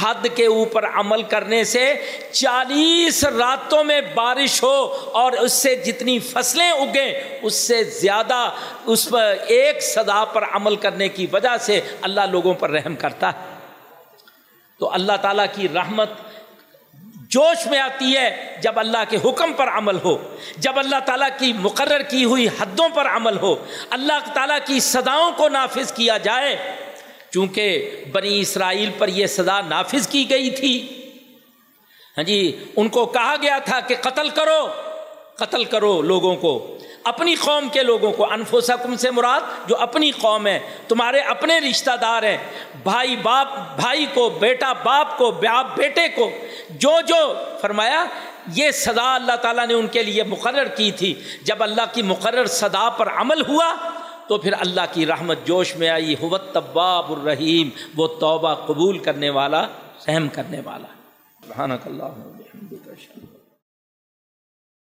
حد کے اوپر عمل کرنے سے چالیس راتوں میں بارش ہو اور اس سے جتنی فصلیں اگیں، اس سے زیادہ اس پر ایک صدا پر عمل کرنے کی وجہ سے اللہ لوگوں پر رحم کرتا ہے۔ تو اللہ تعالیٰ کی رحمت جوش میں آتی ہے جب اللہ کے حکم پر عمل ہو، جب اللہ تعالیٰ کی مقرر کی ہوئی حدوں پر عمل ہو۔ اللہ تعالیٰ کی صداؤں کو نافذ کیا جائے چونکہ بنی اسرائیل پر یہ سزا نافذ کی گئی تھی۔ ہاں جی ان کو کہا گیا تھا کہ قتل کرو قتل کرو لوگوں کو۔ اپنی قوم کے لوگوں کو انفوسکم سے مراد جو اپنی قوم ہے، تمہارے اپنے رشتہ دار ہیں۔ بھائی باپ، بھائی کو، بیٹا باپ کو باپ بیٹے کو۔ جو جو، فرمایا، یہ سزا اللہ تعالیٰ نے ان کے لیے مقرر کی تھی۔ جب اللہ کی مقرر سدا پر عمل ہوا تو پھر اللہ کی رحمت جوش میں آئی حوت طباب الرحیم وہ توبہ قبول کرنے والا، رحم کرنے والا۔ اللہ